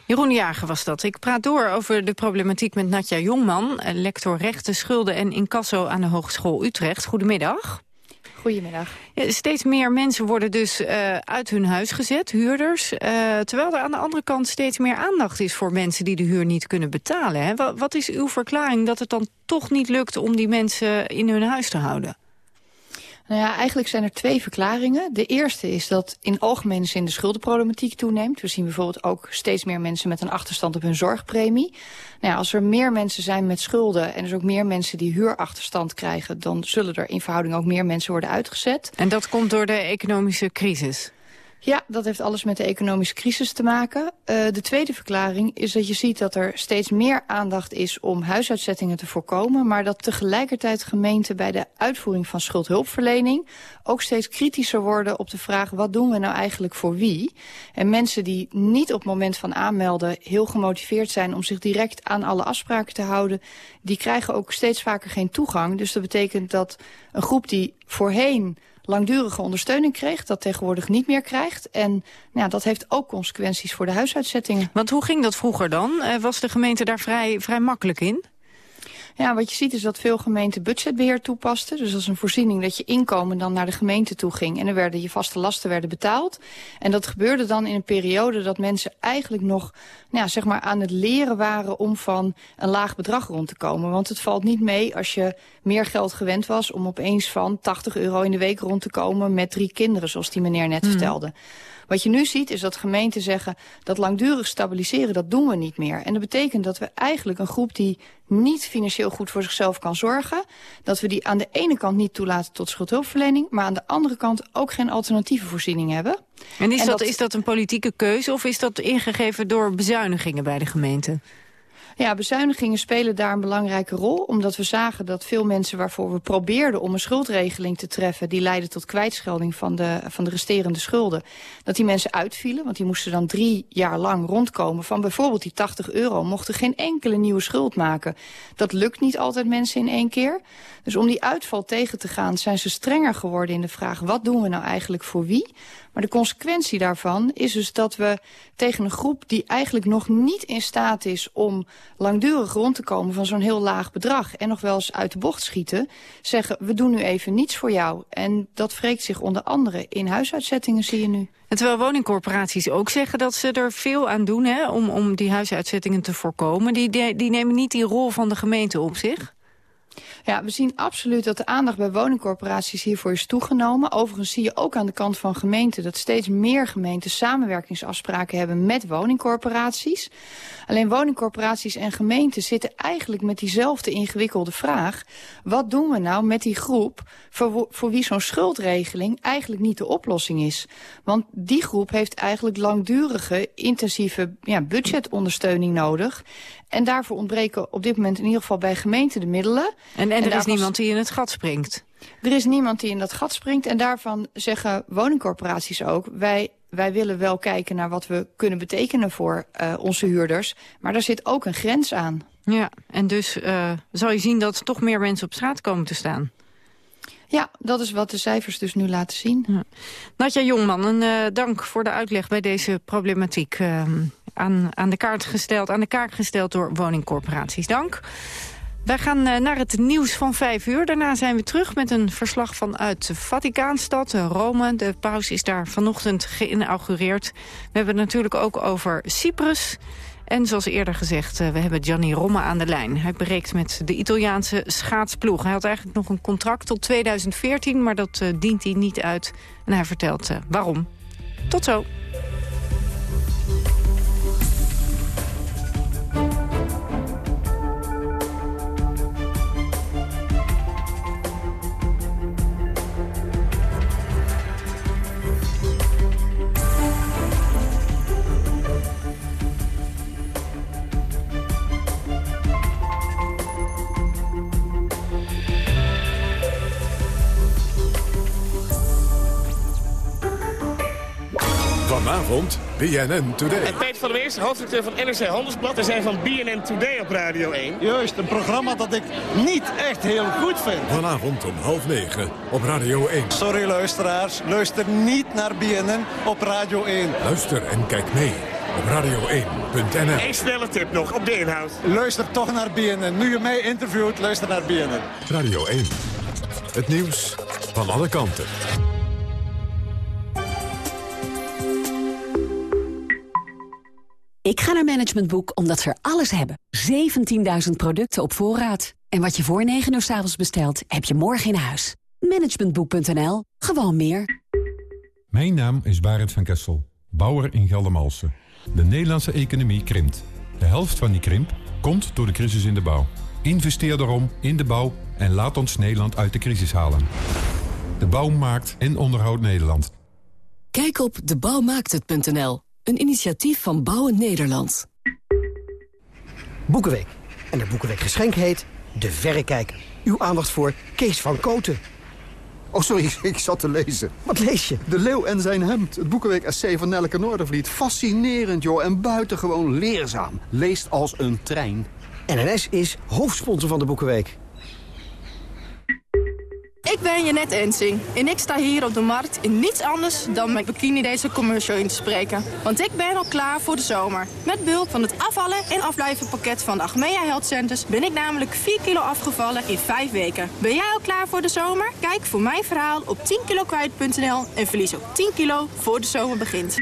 Jeroen Jager was dat. Ik praat door over de problematiek met Natja Jongman... lector rechten, schulden en incasso aan de Hogeschool Utrecht. Goedemiddag. Goedemiddag. Steeds meer mensen worden dus eh, uit hun huis gezet, huurders. eh, terwijl er aan de andere kant steeds meer aandacht is voor mensen die de huur niet kunnen betalen. Hè? Wa- Wat is uw verklaring dat het dan toch niet lukt om die mensen in hun huis te houden? Nou ja, eigenlijk zijn er twee verklaringen. De eerste is dat in algemene zin de schuldenproblematiek toeneemt. We zien bijvoorbeeld ook steeds meer mensen met een achterstand op hun zorgpremie. Nou ja, als er meer mensen zijn met schulden en dus ook meer mensen die huurachterstand krijgen... dan zullen er in verhouding ook meer mensen worden uitgezet. En dat komt door de economische crisis? Ja, dat heeft alles met de economische crisis te maken. Eh, de tweede verklaring is dat je ziet dat er steeds meer aandacht is om huisuitzettingen te voorkomen, maar dat tegelijkertijd gemeenten bij de uitvoering van schuldhulpverlening ook steeds kritischer worden op de vraag wat doen we nou eigenlijk voor wie? En mensen die niet op het moment van aanmelden heel gemotiveerd zijn om zich direct aan alle afspraken te houden, die krijgen ook steeds vaker geen toegang. Dus dat betekent dat een groep die voorheen langdurige ondersteuning kreeg... dat tegenwoordig niet meer krijgt. En nou, ja, dat heeft ook consequenties voor de huisuitzettingen. Want hoe ging dat vroeger dan? Eh, was de gemeente daar vrij, vrij makkelijk in? Ja, wat je ziet is dat veel gemeenten budgetbeheer toepasten. Dus is een voorziening dat je inkomen dan naar de gemeente toe ging. En er werden je vaste lasten werden betaald. En dat gebeurde dan in een periode dat mensen eigenlijk nog nou ja, zeg maar aan het leren waren om van een laag bedrag rond te komen. Want het valt niet mee als je meer geld gewend was om opeens van 80 euro in de week rond te komen met drie kinderen, zoals die meneer net vertelde. Wat je nu ziet is dat gemeenten zeggen dat langdurig stabiliseren, dat doen we niet meer. En dat betekent dat we eigenlijk een groep die niet financieel goed voor zichzelf kan zorgen, dat we die aan de ene kant niet toelaten tot schuldhulpverlening, maar aan de andere kant ook geen alternatieve voorziening hebben. En is, dat, is dat een politieke keuze of is dat ingegeven door bezuinigingen bij de gemeente? Ja, bezuinigingen spelen daar een belangrijke rol. Omdat we zagen dat veel mensen waarvoor we probeerden om een schuldregeling te treffen... die leidde tot kwijtschelding van de, van de resterende schulden. Dat die mensen uitvielen, want die moesten dan drie jaar lang rondkomen... van bijvoorbeeld die 80 euro, mochten geen enkele nieuwe schuld maken. Dat lukt niet altijd mensen in één keer. Dus om die uitval tegen te gaan zijn ze strenger geworden in de vraag... wat doen we nou eigenlijk voor wie? Maar de consequentie daarvan is dus dat we tegen een groep die eigenlijk nog niet in staat is om langdurig rond te komen van zo'n heel laag bedrag en nog wel eens uit de bocht schieten, zeggen we doen nu even niets voor jou. En dat wreekt zich onder andere in huisuitzettingen, zie je nu. En terwijl woningcorporaties ook zeggen dat ze er veel aan doen hè, om, om die huisuitzettingen te voorkomen, die, die, die nemen niet die rol van de gemeente op zich. Ja, we zien absoluut dat de aandacht bij woningcorporaties hiervoor is toegenomen. Overigens zie je ook aan de kant van gemeenten dat steeds meer gemeenten samenwerkingsafspraken hebben met woningcorporaties. Alleen woningcorporaties en gemeenten zitten eigenlijk met diezelfde ingewikkelde vraag. Wat doen we nou met die groep voor, voor wie zo'n schuldregeling eigenlijk niet de oplossing is? Want die groep heeft eigenlijk langdurige, intensieve ja, budgetondersteuning nodig. En daarvoor ontbreken op dit moment in ieder geval bij gemeenten de middelen. En, en er is niemand die in het gat springt. Er is niemand die in dat gat springt. En daarvan zeggen woningcorporaties ook... wij, wij willen wel kijken naar wat we kunnen betekenen voor eh, onze huurders. Maar daar zit ook een grens aan. Ja, en dus eh, zal je zien dat toch meer mensen op straat komen te staan. Ja, dat is wat de cijfers dus nu laten zien. Nadja Jongman, een eh, dank voor de uitleg bij deze problematiek. eh, aan, aan, de kaart gesteld, aan de kaart gesteld door woningcorporaties. Dank. Wij gaan eh, naar het nieuws van vijf uur. Daarna zijn we terug met een verslag vanuit Vaticaanstad, Rome. De paus is daar vanochtend geïnaugureerd. We hebben het natuurlijk ook over Cyprus. En zoals eerder gezegd, eh, we hebben Gianni Romme aan de lijn. Hij breekt met de Italiaanse schaatsploeg. Hij had eigenlijk nog een contract tot 2014, maar dat eh, dient hij niet uit. En hij vertelt eh, waarom. Tot zo. Vanavond BNN Today. En Peter van der Meers, hoofdredacteur van NRC Handelsblad. We zijn van BNN Today op Radio 1. Juist, een programma dat ik niet echt heel goed vind. Vanavond om half negen op Radio 1. Sorry luisteraars, luister niet naar BNN op Radio 1. Luister en kijk mee op radio1.nl. Eén snelle tip nog op de inhoud. Luister toch naar BNN. Nu je mij interviewt, luister naar BNN. Radio 1. Het nieuws van alle kanten. Ik ga naar Management Boek omdat ze er alles hebben. 17.000 producten op voorraad. En wat je voor 9 uur s avonds bestelt, heb je morgen in huis. Managementboek.nl. Gewoon meer. Mijn naam is Barend van Kessel, bouwer in Geldermalsen. De Nederlandse economie krimpt. De helft van die krimp komt door de crisis in de bouw. Investeer daarom in de bouw en laat ons Nederland uit de crisis halen. De bouw maakt en onderhoudt Nederland. Kijk op debouwmaakthet.nl. Een initiatief van Bouwen Nederland. Boekenweek. En de Boekenweek geschenk heet De Verrekijker. Uw aandacht voor Kees van Koten. Oh, sorry, ik zat te lezen. Wat lees je? De Leeuw en zijn hemd. Het boekenweek essay van Nelleke Noordervliet. Fascinerend, joh. En buitengewoon leerzaam. Leest als een trein. NNS is hoofdsponsor van de Boekenweek. Ik ben Jeanette Ensing en ik sta hier op de markt in niets anders dan mijn bikini deze commercial in te spreken. Want ik ben al klaar voor de zomer. Met behulp van het afvallen en afblijven pakket van de Achmea Health Centers ben ik namelijk 4 kilo afgevallen in 5 weken. Ben jij al klaar voor de zomer? Kijk voor mijn verhaal op 10kilokwijt.nl en verlies ook 10 kilo voor de zomer begint.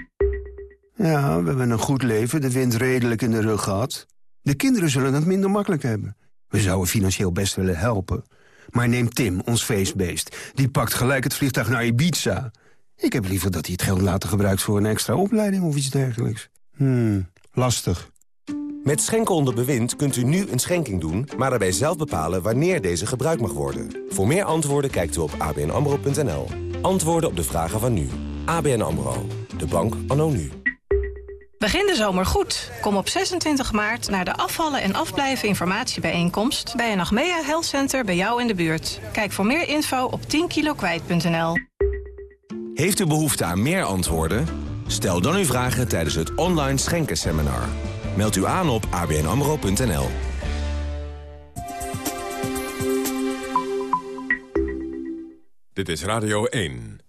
Ja, we hebben een goed leven, de wind redelijk in de rug gehad. De kinderen zullen het minder makkelijk hebben. We zouden financieel best willen helpen. Maar neem Tim, ons feestbeest. Die pakt gelijk het vliegtuig naar Ibiza. Ik heb liever dat hij het geld later gebruikt voor een extra opleiding of iets dergelijks. Hmm, lastig. Met Schenken onder bewind kunt u nu een schenking doen... maar daarbij zelf bepalen wanneer deze gebruikt mag worden. Voor meer antwoorden kijkt u op abnamro.nl. Antwoorden op de vragen van nu. ABN AMRO. De bank anno nu. Begin de zomer goed. Kom op 26 maart naar de afvallen en afblijven informatiebijeenkomst... bij een Achmea Health Center bij jou in de buurt. Kijk voor meer info op 10kilokwijt.nl. Heeft u behoefte aan meer antwoorden? Stel dan uw vragen tijdens het online schenkenseminar. Meld u aan op abnamro.nl. Dit is Radio 1.